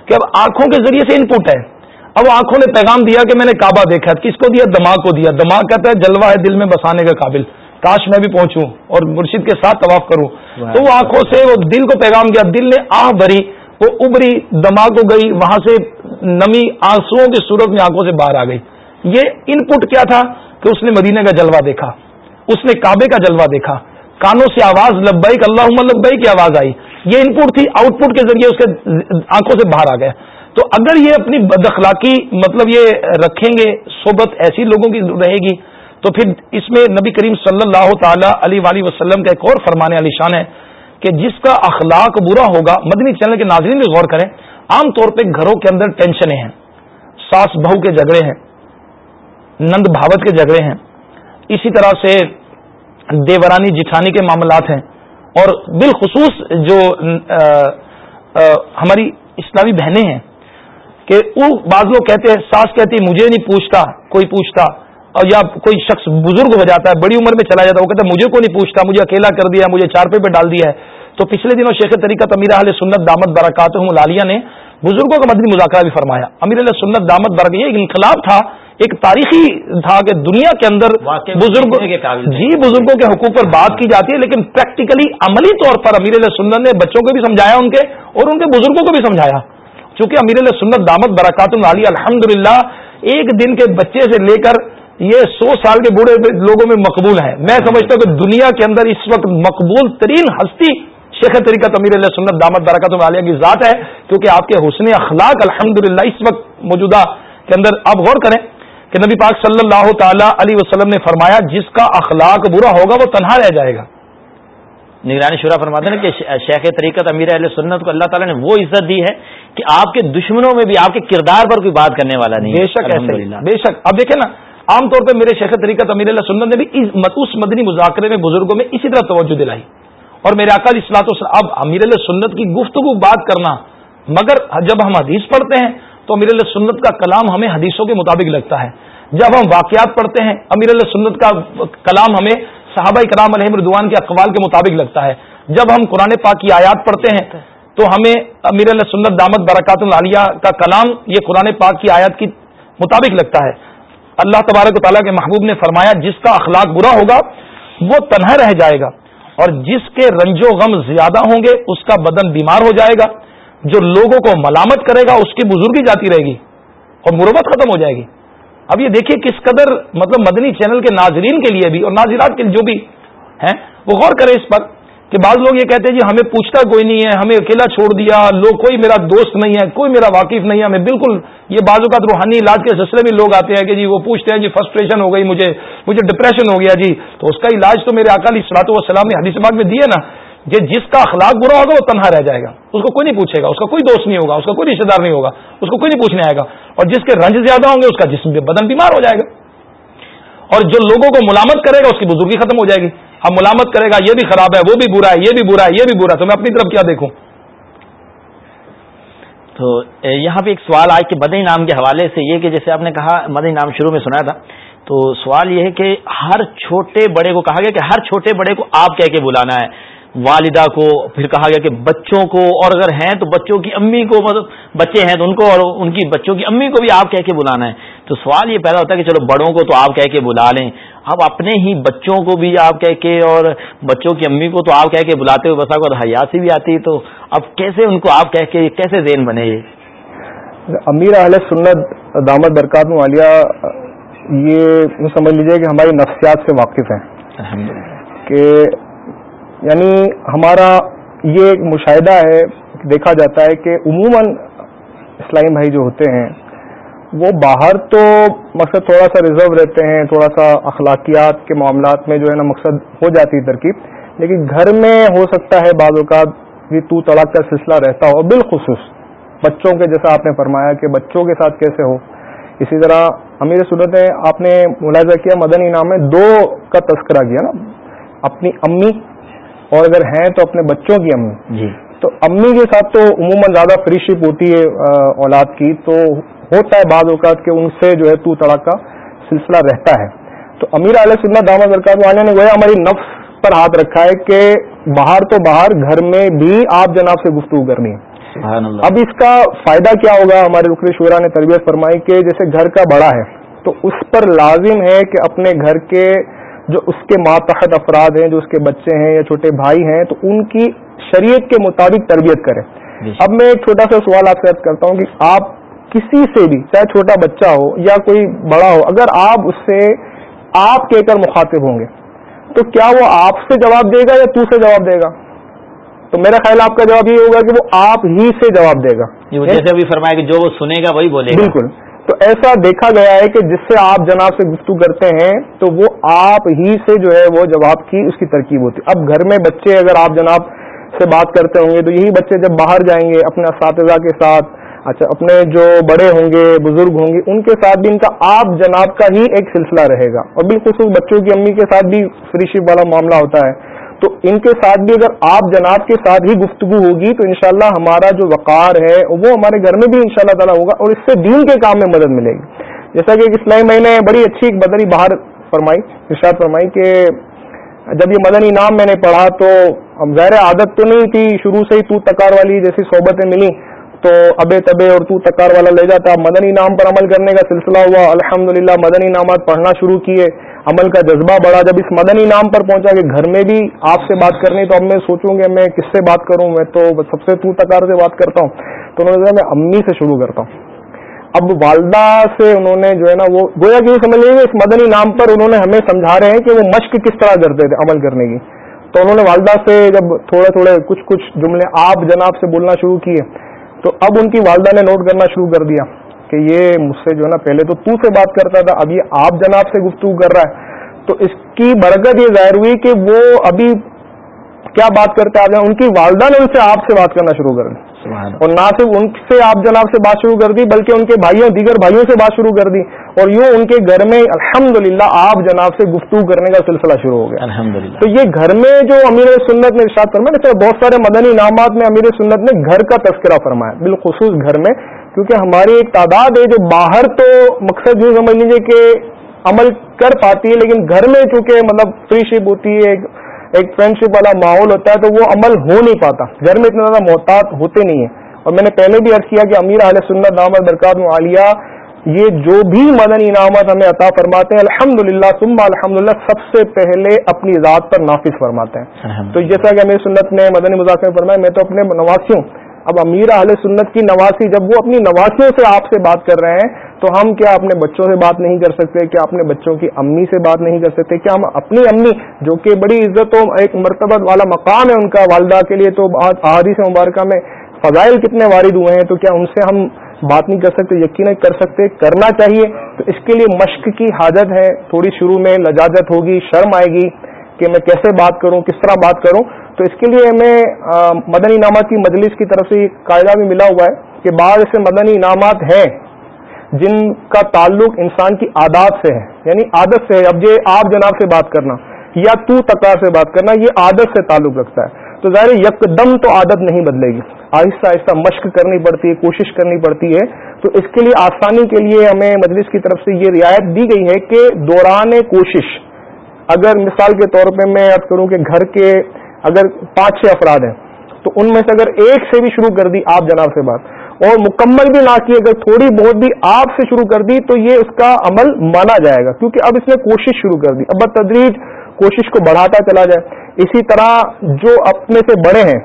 کہ اب آنکھوں کے ذریعے سے ان پٹ ہے۔ اب وہ آنکھوں نے پیغام دیا کہ میں نے کعبہ دیکھا، کس کو دیا؟ دماغ کو دیا۔ دماغ کہتا ہے، جلوہ ہے دل میں بسانے کا قابل۔ کاش میں بھی پہنچوں اور مرشد کے ساتھ طواف کروں۔ تو وہ آنکھوں سے وہ دل کو پیغام دیا دل نے آہ بھری وہ ابری دماغ کو گئی وہاں سے نمی آنسو کی صورت میں آنکھوں سے باہر آ گئی۔ یہ ان پٹ کیا تھا کہ اس نے مدینے کا جلوہ دیکھا اس نے کعبے کا جلوہ دیکھا۔ کانوں سے آواز لبیک اللہ لبئی کی آواز آئی۔ یہ ان پٹ تھی آؤٹ پٹ کے ذریعے اس کے آنکھوں سے باہر آ گیا۔ تو اگر یہ اپنی بد اخلاقی مطلب یہ رکھیں گے صحبت ایسی لوگوں کی رہے گی تو پھر اس میں نبی کریم صلی اللہ تعالی علی ولی وسلم کا ایک اور فرمانے علی شان ہے کہ جس کا اخلاق برا ہوگا، مدنی چینل کے ناظرین بھی غور کریں، عام طور پہ گھروں کے اندر ٹینشنیں ہیں، ساس بہو کے جھگڑے ہیں، نند بھاوت کے جھگڑے ہیں، اسی طرح سے دیورانی جٹھانی کے معاملات ہیں اور بالخصوص جو ہماری اسلامی بہنیں ہیں کہ وہ بعض لوگ کہتے ہیں، ساس کہتی مجھے نہیں پوچھتا، کوئی پوچھتا اور یا کوئی شخص بزرگ ہو جاتا ہے بڑی عمر میں چلا جاتا ہے وہ کہتا ہے مجھے کو نہیں پوچھتا مجھے اکیلا کر دیا مجھے چار پہ پہ ڈال دیا ہے۔ تو پچھلے دنوں شیخ طریقہ امیر علیہ سنت دامت برکات لالیہ نے بزرگوں کا مدنی مذاکرہ بھی فرمایا۔ امیر علیہ سنت دامت برکات یہ ایک انقلاب تھا ایک تاریخی تھا کہ دنیا کے اندر بزرگ جی بزرگوں کے حقوق پر بات کی جاتی ہے لیکن پریکٹیکلی عملی طور پر امیر علیہ سنت نے بچوں کو بھی سمجھایا ان کے اور ان کے بزرگوں کو بھی سمجھایا۔ چونکہ امیر علیہ سنت دامت برکات علی الحمد ایک دن کے بچے سے لے کر یہ سو سال کے بوڑھے لوگوں میں مقبول ہیں میں سمجھتا ہوں کہ دنیا کے اندر اس وقت مقبول ترین ہستی شیخ طریقہ تمیر علیہ سنت دامت برکات عالیہ کی ذات ہے کیونکہ آپ کے حسن اخلاق الحمد اس وقت موجودہ کے اندر آپ غور کریں کہ نبی پاک صلی اللہ تعالی علیہ وسلم نے فرمایا جس کا اخلاق برا ہوگا وہ تنہا رہ جائے گا۔ نگرانی شورا فرماتے ہیں کہ شیخ طریقت امیر علیہ سنت کو اللہ تعالیٰ نے وہ عزت دی ہے کہ آپ کے دشمنوں میں بھی آپ کے کردار پر کوئی بات کرنے والا نہیں بے شک بے شک۔ اب دیکھیں نا عام طور پہ میرے شیخ طریقت امیر علیہ سنت نے بھی اس مدنی مذاکرے میں بزرگوں میں اسی طرح توجہ دلائی۔ اور میرے آقا جی اصلاح اب امیر علیہ سنت کی گفتگو بات کرنا، مگر جب ہم حدیث پڑھتے ہیں تو امیر علیہ سنت کا کلام ہمیں حدیثوں کے مطابق لگتا ہے۔ جب ہم واقعات پڑھتے ہیں، امیر علیہ سنت کا کلام ہمیں صحابہ کرام علیہ مردوان کے اقوال کے مطابق لگتا ہے۔ جب ہم قرآن پاک کی آیات پڑھتے ہیں، تو ہمیں امیر علیہ سنت دامت برکات العالیہ کا کلام یہ قرآن پاک کی آیات کی مطابق لگتا ہے۔ اللہ تبارک و تعالیٰ کے محبوب نے فرمایا، جس کا اخلاق برا ہوگا، وہ تنہا رہ جائے گا، اور جس کے رنج و غم زیادہ ہوں گے، اس کا بدن بیمار ہو جائے گا، جو لوگوں کو ملامت کرے گا، اس کی بزرگی جاتی رہے گی، اور مربت ختم ہو جائے گی۔ اب یہ دیکھیے کس قدر مطلب مدنی چینل کے ناظرین کے لیے بھی اور ناظرات کے جو بھی ہیں، وہ غور کرے اس پر۔ کہ بعض لوگ یہ کہتے ہیں جی ہمیں پوچھتا کوئی نہیں ہے، ہمیں اکیلا چھوڑ دیا، لوگ کوئی میرا دوست نہیں ہے، کوئی میرا واقف نہیں ہے۔ ہمیں بالکل یہ بعض اوقات روحانی علاج کے سلسلے میں لوگ آتے ہیں کہ جی وہ پوچھتے ہیں جی فرسٹریشن ہو گئی، مجھے مجھے ڈپریشن ہو گیا جی۔ تو اس کا علاج تو میرے اکالی سلاط وسلام نے حدیث باغ میں دیے نا کہ جس کا اخلاق برا ہوگا وہ تنہا رہ جائے گا۔ اس کو کوئی نہیں پوچھے گا، اس کا کوئی دوست نہیں ہوگا، اس کا کوئی رشتے دار نہیں ہوگا، اس کو کوئی نہیں پوچھنے آئے گا۔ اور جس کے رنج زیادہ ہوں گے، اس کا جسم بدن بیمار ہو جائے گا۔ اور جو لوگوں کو ملامت کرے گا اس کی بزرگی ختم ہو جائے گی۔ اب ملامت کرے گا، یہ بھی خراب ہے، وہ بھی برا ہے، یہ بھی برا ہے، یہ بھی برا ہے۔ تو میں اپنی طرف کیا دیکھوں؟ تو یہاں پہ ایک سوال آج کے مدنی نام کے حوالے سے یہ کہ جیسے آپ نے کہا، مدنی نام شروع میں سنایا تھا۔ تو سوال یہ ہے کہ ہر چھوٹے بڑے کو کہا گیا کہ ہر چھوٹے بڑے کو آپ کہہ کے بلانا ہے۔ والدہ کو پھر کہا گیا کہ بچوں کو اور اگر ہیں تو بچوں کی امی کو مطلب بچے ہیں تو ان کو اور ان کی بچوں کی امی کو بھی آپ کہہ کے بلانا ہے۔ تو سوال یہ پیدا ہوتا ہے کہ چلو بڑوں کو تو آپ کہہ کے بلا لیں۔ اب اپنے ہی بچوں کو بھی آپ کہہ کے اور بچوں کی امی کو تو آپ کہہ کے بلاتے ہوئے بسا کو حیاسی بھی آتی۔ تو اب کیسے ان کو آپ کہہ کے کیسے ذہن بنے یہ؟ امیر اہل سنت دامت برکات والیہ یہ سمجھ لیجیے کہ ہماری نفسیات سے واقف ہیں۔ کہ یعنی ہمارا یہ ایک مشاہدہ ہے، دیکھا جاتا ہے کہ عموماً اسلامی بھائی جو ہوتے ہیں، وہ باہر تو مقصد تھوڑا سا ریزرو رہتے ہیں، تھوڑا سا اخلاقیات کے معاملات میں جو ہے نا مقصد ہو جاتی ترکیب، لیکن گھر میں ہو سکتا ہے بعض اوقات بھی تو طلاق کا سلسلہ رہتا ہو، بالخصوص بچوں کے، جیسا آپ نے فرمایا کہ بچوں کے ساتھ کیسے ہو۔ اسی طرح امیر صورت آپ نے ملاحظہ کیا مدن انعام میں دو کا تذکرہ کیا نا۔ اپنی امی اور اگر ہیں تو اپنے بچوں کی امی. جی. تو امی کے ساتھ تو عموماً زیادہ فری شپ ہوتی ہے اولاد کی. تو ہوتا ہے بعض اوقات کہ ان سے جو ہے تو تڑاک کا سلسلہ رہتا ہے. تو امیر علیہ سنت دامہ سرکار والے نے وہ ہماری نفس پر ہاتھ رکھا ہے کہ باہر تو باہر گھر میں بھی آپ جناب سے گفتگو کرنی ہے. اب اس کا فائدہ کیا ہوگا؟ ہمارے رکن شعرا نے تربیت فرمائی کہ جیسے گھر کا بڑا ہے تو اس پر لازم ہے کہ اپنے گھر کے جو اس کے ماتحت افراد ہیں جو اس کے بچے ہیں یا چھوٹے بھائی ہیں تو ان کی شریعت کے مطابق تربیت کریں۔ جی۔ اب میں ایک چھوٹا سا سوال آپ سے کرتا ہوں کہ آپ کسی سے بھی چاہے چھوٹا بچہ ہو یا کوئی بڑا ہو اگر آپ اس سے آپ کہہ کر مخاطب ہوں گے تو کیا وہ آپ سے جواب دے گا یا تو سے جواب دے گا؟ تو میرا خیال آپ کا جواب یہ ہوگا کہ وہ آپ ہی سے جواب دے گا۔ جیسے ابھی فرمایا کہ جو وہ سنے گا وہی بولے گا۔ بالکل۔ تو ایسا دیکھا گیا ہے کہ جس سے آپ جناب سے گفتگو کرتے ہیں، تو وہ آپ ہی سے جو ہے وہ جواب کی اس کی ترکیب ہوتی۔ اب گھر میں بچے اگر آپ جناب سے بات کرتے ہوں گے، تو یہی بچے جب باہر جائیں گے اپنے اساتذہ کے ساتھ اچھا اپنے جو بڑے ہوں گے، بزرگ ہوں گے، ان کے ساتھ بھی ان کا آپ جناب کا ہی ایک سلسلہ رہے گا۔ اور بالخصوص بچوں کی امی کے ساتھ بھی فری شپ والا معاملہ ہوتا ہے۔ تو ان کے ساتھ بھی اگر آپ جناب کے ساتھ ہی گفتگو ہوگی تو انشاءاللہ ہمارا جو وقار ہے، وہ ہمارے گھر میں بھی ان شاء اللہ تعالیٰ ہوگا اور اس سے دین کے کام میں مدد ملے گی۔ جیسا کہ ایک اسلامی میں نے بڑی اچھی ایک بدری باہر فرمائی، ارشاد فرمائی کہ جب یہ مدنی نام میں نے پڑھا تو ظاہر عادت تو نہیں تھی، شروع سے ہی تو تکار والی جیسی صحبتیں ملی تو ابے تبے اور تو تکار والا لے جاتا مدنی نام پر عمل کرنے کا سلسلہ ہوا، الحمدللہ مدنی نامات پڑھنا شروع کیے۔ عمل کا جذبہ بڑھا۔ جب اس مدنی نام پر پہنچا کہ گھر میں بھی آپ سے بات کرنی، تو اب میں سوچوں گا میں کس سے بات کروں؟ میں تو سب سے تو تکار سے بات کرتا ہوں۔ تو انہوں نے کہا، میں امی سے شروع کرتا ہوں۔ اب والدہ سے انہوں نے جو ہے نا، وہ گویا کہ یہ سمجھ لیجیے اس مدنی نام پر انہوں نے ہمیں سمجھا رہے ہیں کہ وہ مشق کس طرح کرتے تھے عمل کرنے کی۔ تو انہوں نے والدہ سے جب تھوڑے تھوڑے کچھ کچھ جملے آپ جناب سے بولنا شروع کیے، تو اب ان کی والدہ نے نوٹ کرنا شروع کر دیا۔ کہ یہ مجھ سے جو ہے نا پہلے تو تو سے بات کرتا تھا اب یہ آپ جناب سے گفتگو کر رہا ہے۔ تو اس کی برکت یہ ظاہر ہوئی کہ وہ ابھی کیا بات کرتے آپ ان کی والدہ نے ان سے آپ سے بات کرنا شروع کر دی۔ اور نہ صرف ان سے آپ جناب سے بات شروع کر دی بلکہ ان کے بھائیوں دیگر بھائیوں سے بات شروع کر دی۔ اور یوں ان کے گھر میں الحمد آپ جناب سے گفتگو کرنے کا سلسلہ شروع ہو گیا۔ الحمد تو یہ گھر میں جو امیر سنت نے ارشاد فرمایا بہت سارے مدنی انعامات میں امیر سنت نے گھر کا تذکرہ فرمایا۔ بالخصوص گھر میں کیونکہ ہماری ایک تعداد ہے جو باہر تو مقصد یوں سمجھ لیجیے کہ عمل کر پاتی ہے لیکن گھر میں چونکہ مطلب فری شپ ہوتی ہے ایک فرینڈ شپ والا ماحول ہوتا ہے تو وہ عمل ہو نہیں پاتا۔ گھر میں اتنا زیادہ محتاط ہوتے نہیں ہیں۔ اور میں نے پہلے بھی عرض کیا کہ امیر علیہ سنت دامد برکات عالیہ یہ جو بھی مدنی انعامات ہمیں عطا فرماتے ہیں الحمد للہ تم الحمد للہ سب سے پہلے اپنی ذات پر نافذ فرماتے ہیں۔ تو جیسا کہ امیر سنت نے مدنی مذاکر فرمایا میں تو اپنے نواسیوں اب امیر اہل سنت کی نواسی، جب وہ اپنی نواسیوں سے آپ سے بات کر رہے ہیں، تو ہم کیا اپنے بچوں سے بات نہیں کر سکتے؟ کیا اپنے بچوں کی امی سے بات نہیں کر سکتے؟ کیا ہم اپنی امی، جو کہ بڑی عزت و ایک مرتبہ والا مقام ہے ان کا والدہ کے لیے، تو احادیث مبارکہ میں فضائل کتنے وارد ہوئے ہیں، تو کیا ان سے ہم بات نہیں کر سکتے یقین کر سکتے، کرنا چاہیے۔ تو اس کے لیے مشق کی حاجت ہے۔ تھوڑی شروع میں لجاجت ہوگی، شرم آئے گی کہ میں کیسے بات کروں، کس طرح بات کروں۔ تو اس کے لیے ہمیں مدنی انعامات کی مجلس کی طرف سے قاعدہ بھی ملا ہوا ہے کہ بعض ایسے مدنی انعامات ہیں جن کا تعلق انسان کی عادات سے ہے یعنی عادت سے ہے۔ اب یہ آپ جناب سے بات کرنا یا تو تکار سے بات کرنا، یہ عادت سے تعلق رکھتا ہے۔ تو ظاہر یک دم تو عادت نہیں بدلے گی۔ آہستہ آہستہ مشق کرنی پڑتی ہے، کوشش کرنی پڑتی ہے۔ تو اس کے لیے آسانی کے لیے ہمیں مجلس کی طرف سے یہ رعایت دی گئی ہے کہ دوران کوشش، اگر مثال کے طور پہ میں اب کروں کہ گھر کے اگر پانچ چھ افراد ہیں، تو ان میں سے اگر ایک سے بھی شروع کر دی آپ جناب سے بات، اور مکمل بھی نہ کی، اگر تھوڑی بہت بھی آپ سے شروع کر دی، تو یہ اس کا عمل مانا جائے گا، کیونکہ اب اس نے کوشش شروع کر دی۔ اب تدریج کوشش کو بڑھاتا چلا جائے۔ اسی طرح جو اپنے سے بڑے ہیں،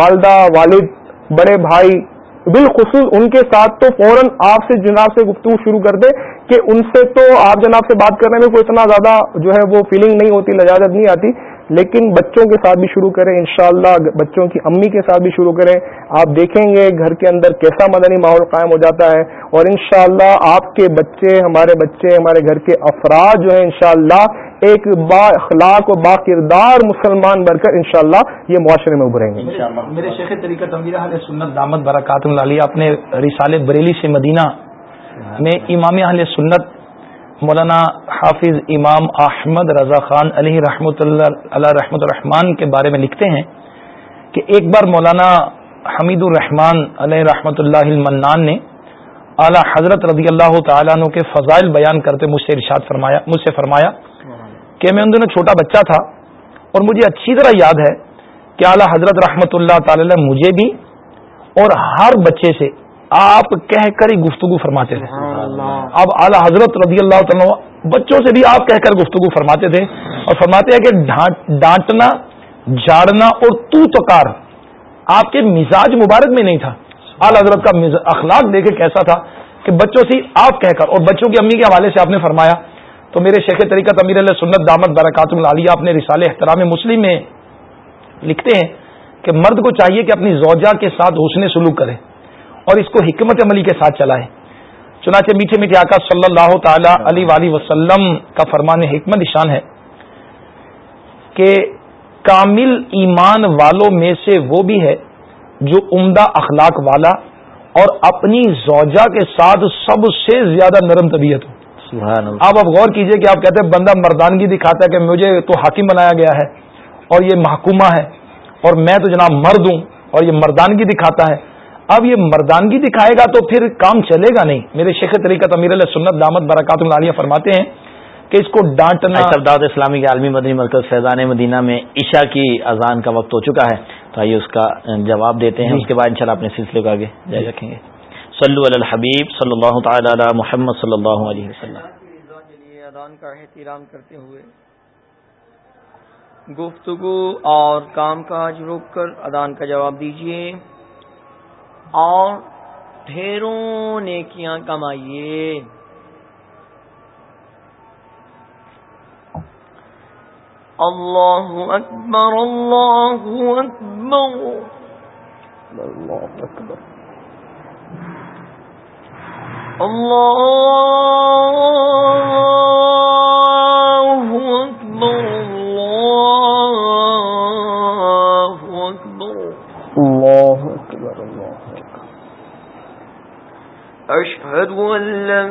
والدہ، والد، بڑے بھائی، بالخصوص ان کے ساتھ تو فوراً آپ سے جناب سے گفتگو شروع کر دے کہ ان سے تو آپ جناب سے بات کرنے میں کوئی اتنا زیادہ جو ہے وہ فیلنگ نہیں ہوتی، لجاجت نہیں آتی۔ لیکن بچوں کے ساتھ بھی شروع کریں، انشاءاللہ بچوں کی امی کے ساتھ بھی شروع کریں۔ آپ دیکھیں گے گھر کے اندر کیسا مدنی ماحول قائم ہو جاتا ہے۔ اور انشاءاللہ اللہ آپ کے بچے، ہمارے بچے، ہمارے گھر کے افراد جو ہیں، انشاءاللہ ایک با اخلاق و با کردار مسلمان بن کر انشاءاللہ یہ معاشرے میں ابھریں گے۔ میرے شیخ طریقہ تمیرہ سنت دامت برکات اللہ اپنے رسال بریلی سے مدینہ میں امام اہل سنت مولانا حافظ امام احمد رضا خان علیہ رحمۃ اللہ علیہ رحمۃ الرحمان کے بارے میں لکھتے ہیں کہ ایک بار مولانا حمید الرحمان علیہ رحمۃ اللہ المنان نے اعلی حضرت رضی اللہ تعالیٰ عنہ کے فضائل بیان کرتے مجھ سے ارشاد فرمایا، مجھ سے فرمایا کہ میں ان دنوں چھوٹا بچہ تھا اور مجھے اچھی طرح یاد ہے کہ اعلی حضرت رحمۃ اللہ تعالی مجھے بھی اور ہر بچے سے آپ کہہ کر ہی گفتگو فرماتے تھے۔ اب اعلی حضرت رضی اللہ تعالیٰ بچوں سے بھی آپ کہہ کر گفتگو فرماتے تھے اور فرماتے ہیں کہ ڈانٹنا جھاڑنا اور تو تکار آپ کے مزاج مبارک میں نہیں تھا۔ اعلی حضرت کا اخلاق دیکھے کیسا تھا کہ بچوں سے آپ کہہ کر اور بچوں کی امی کے حوالے سے آپ نے فرمایا تو میرے شیخ طریقہ امیر اللہ سنت دامت برکات العالیہ اپنے رسال احترام مسلم میں لکھتے ہیں کہ مرد کو چاہیے کہ اپنی زوجہ کے ساتھ حسن سلوک کرے۔ اور اس کو حکمت عملی کے ساتھ چلائے چنانچہ میٹھے میٹھے آقا صلی اللہ تعالی علی ولی وسلم کا فرمان حکمت نشان ہے کہ کامل ایمان والوں میں سے وہ بھی ہے جو عمدہ اخلاق والا اور اپنی زوجہ کے ساتھ سب سے زیادہ نرم طبیعت ہو۔ آپ اب غور کیجیے کہ آپ کہتے ہیں بندہ مردانگی دکھاتا ہے کہ مجھے تو حاکم بنایا گیا ہے اور یہ محکومہ ہے اور میں تو جناب مرد ہوں اور یہ مردانگی دکھاتا ہے۔ اب یہ مردانگی دکھائے گا تو پھر کام چلے گا نہیں۔ میرے شیخ طریقہ امیر اللہ سنت دامت برکات العالیہ فرماتے ہیں کہ اس کو ڈانٹنا سرداد اسلامی کے عالمی مدنی مرکز فیضان مدینہ میں عشاء کی اذان کا وقت ہو چکا ہے۔ تو آئیے اس کا جواب دیتے ہیں۔ جی۔ اس کے بعد انشاءاللہ اپنے سلسلے کو آگے جاری رکھیں گے۔ صلو علی الحبیب صلی اللہ تعالی علی محمد صلی اللہ علیہ وسلم۔ اذان کا احترام کرتے ہوئے گفتگو اور کام کاج روک کر ادان کا جواب دیجیے اور ڈھیروں نیکیاں کمائیے۔ اللہ اکبر اللہ اکبر۔ اللہ اکبر۔ اللہ اکبر اللہ اکبر۔ الله أكبر الله أكبر أشهد أن لا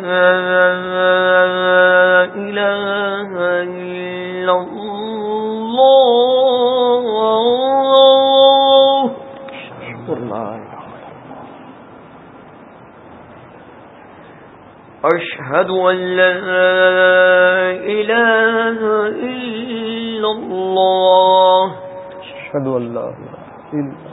إله إلا الله أشهد لا إله أشهد أن لا إله إلا الله أشهد أن لا إله إلا الله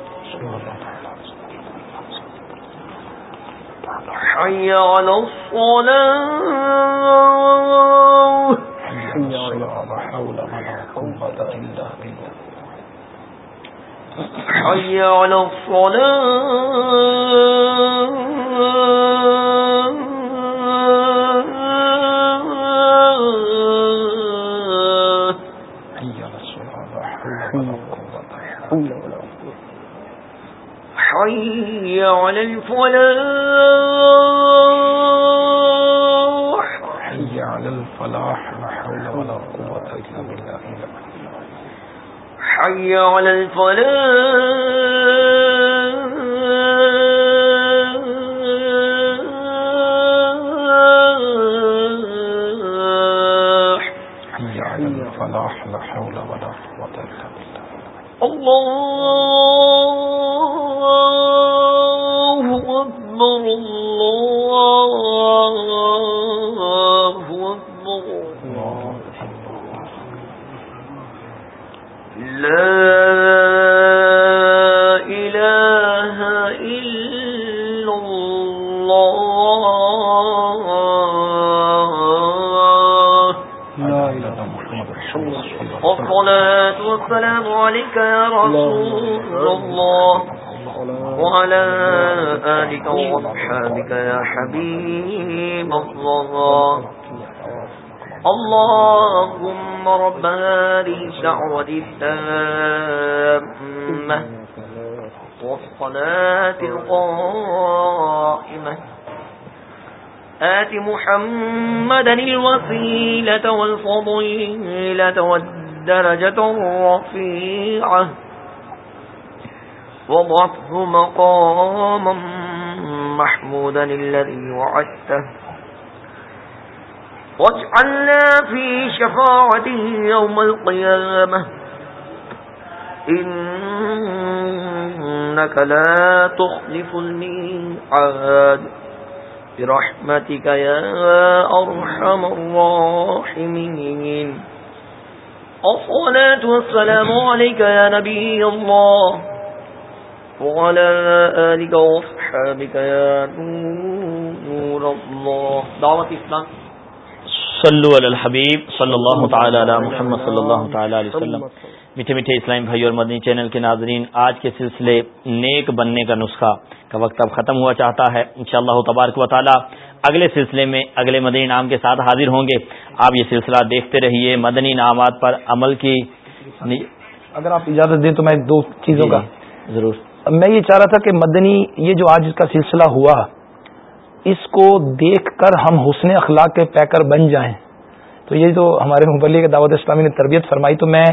حي على الصلاة. حي على لا حول ولا قوة إلا بالله. حي على الصلاة. حي حي على الفلاح حي على الفلاح لا حول ولا قوة إلا بالله. حي على الفلاح. حي على الفلاح لا حول ولا قوة إلا بالله. الله. أكبر الله أكبر لا إله إلا الله لا إله إلا الله والصلاة والسلام عليك يا رسول الله وعلى آلك وصحابك يا حبيب الله اللهم رب هذه الدعوة التامة والصلاة القائمة. آت محمدا الوسيلة والفضيلة والدرجة الرفيعة. وضعته مقاما محمودا الذي وعدته. واجعلنا في شفاعته يوم القيامة. إنك لا تخلف الميعاد. برحمتك يا أرحم الراحمين. الصلاة والسلام عليك يا نبي الله. وعلى آلك وصحابك يا نور الله. دعوة إسلام صلو علی الحبیب صلی اللہ تعالی علی محمد صلی اللہ تعالی علیہ وسلم. میٹھے میٹھے اسلام بھائی اور مدنی چینل کے ناظرین آج کے سلسلے نیک بننے کا نسخہ کا وقت اب ختم ہوا چاہتا ہے۔ انشاءاللہ تبارک و تعالی اگلے سلسلے میں اگلے مدنی نام کے ساتھ حاضر ہوں گے۔ آپ یہ سلسلہ دیکھتے رہیے مدنی نامات پر عمل کی۔ اگر آپ اجازت دیں تو میں دو چیزوں کا ضرور۔ میں یہ چاہ رہا تھا کہ مدنی یہ جو آج کا سلسلہ ہوا اس کو دیکھ کر ہم حسن اخلاق کے پیکر بن جائیں۔ تو یہ جو ہمارے مبلی کے دعوت اسلامی نے تربیت فرمائی تو میں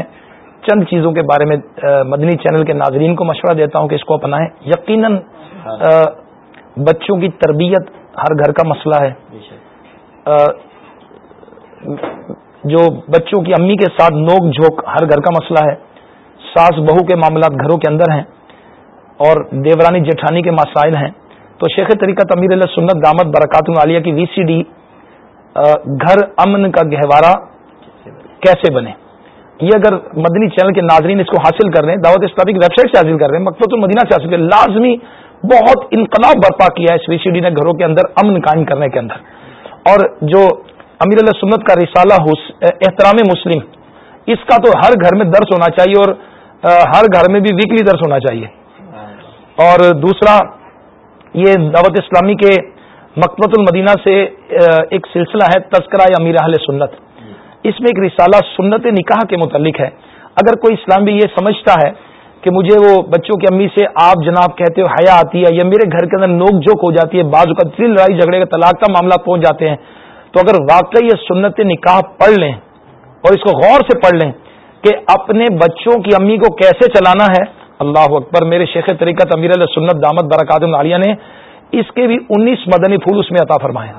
چند چیزوں کے بارے میں مدنی چینل کے ناظرین کو مشورہ دیتا ہوں کہ اس کو اپنائیں۔ یقیناً بچوں کی تربیت ہر گھر کا مسئلہ ہے۔ جو بچوں کی امی کے ساتھ نوک جھوک ہر گھر کا مسئلہ ہے۔ ساس بہو کے معاملات گھروں کے اندر ہیں۔ اور دیورانی جیٹھانی کے مسائل ہیں۔ تو شیخ طریقہ تمیر اللہ سنت دامت برکات عالیہ کی وی سی ڈی گھر امن کا گہوارہ کیسے بنے؟ یہ اگر مدنی چینل کے ناظرین اس کو حاصل کر رہے ہیں، دعوت اسلامی کی ویب سائٹ سے حاصل کر رہے ہیں مقبت المدینہ سے حاصل کر لازمی بہت انقلاب برپا کیا ہے اس وی سی ڈی نے گھروں کے اندر امن قائم کرنے کے اندر۔ اور جو امیر اللہ سنت کا رسالہ احترام مسلم، اس کا تو ہر گھر میں درس ہونا چاہیے اور ہر گھر میں بھی ویکلی درس ہونا چاہیے۔ اور دوسرا، یہ دعوت اسلامی کے مقبت المدینہ سے ایک سلسلہ ہے تذکرہ امیر اہل سنت۔ اس میں ایک رسالہ سنت نکاح کے متعلق ہے۔ اگر کوئی اسلام بھی یہ سمجھتا ہے کہ مجھے وہ بچوں کی امی سے آپ جناب کہتے ہو، حیا آتی ہے یا میرے گھر کے اندر نوک جھوک ہو جاتی ہے، بعض کا دل لڑائی جھگڑے کا طلاق کا معاملہ پہنچ جاتے ہیں، تو اگر واقعی یہ سنت نکاح پڑھ لیں اور اس کو غور سے پڑھ لیں کہ اپنے بچوں کی امی کو کیسے چلانا ہے اللہ اکبر، میرے شیخ طریقت امیر علیہ سنت دامت برکات عالیہ نے اس کے بھی انیس مدنی پھول اس میں عطا فرمائے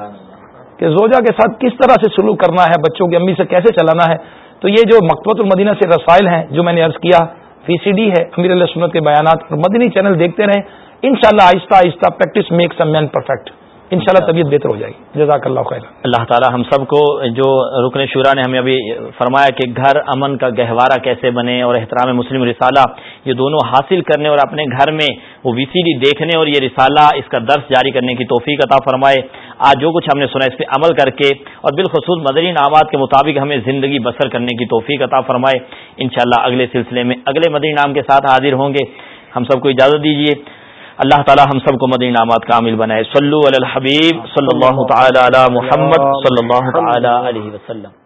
کہ زوجہ کے ساتھ کس طرح سے سلوک کرنا ہے، بچوں کی امی سے کیسے چلانا ہے، تو یہ جو مقبت المدینہ سے رسائل ہیں جو میں نے عرض کیا فی سی ڈی ہے امیر اللہ سنت کے بیانات اور مدنی چینل دیکھتے رہیں، انشاءاللہ آہستہ آہستہ پریکٹس میکس مین پرفیکٹ۔ انشاءاللہ طبیعت بہتر ہو جائے گی۔ جزاک اللہ خیر اللہ تعالی ہم سب کو جو رکن شورا نے ہمیں ابھی فرمایا کہ گھر امن کا گہوارہ کیسے بنے اور احترام مسلم رسالہ یہ دونوں حاصل کرنے اور اپنے گھر میں وہ وی سی ڈی دیکھنے اور یہ رسالہ اس کا درس جاری کرنے کی توفیق عطا فرمائے۔ آج جو کچھ ہم نے سنا اس پہ عمل کر کے اور بالخصوص مدنی نامات کے مطابق ہمیں زندگی بسر کرنے کی توفیق عطا فرمائے۔ انشاءاللہ اگلے سلسلے میں اگلے مدنی نام کے ساتھ حاضر ہوں گے۔ ہم سب کو اجازت دیجیے اللہ تعالی ہم سب کو مدنی نامات کامل بنائے۔ صلو علی الحبیب صلی اللہ تعالی علی محمد صلی اللہ تعالی علیہ وسلم۔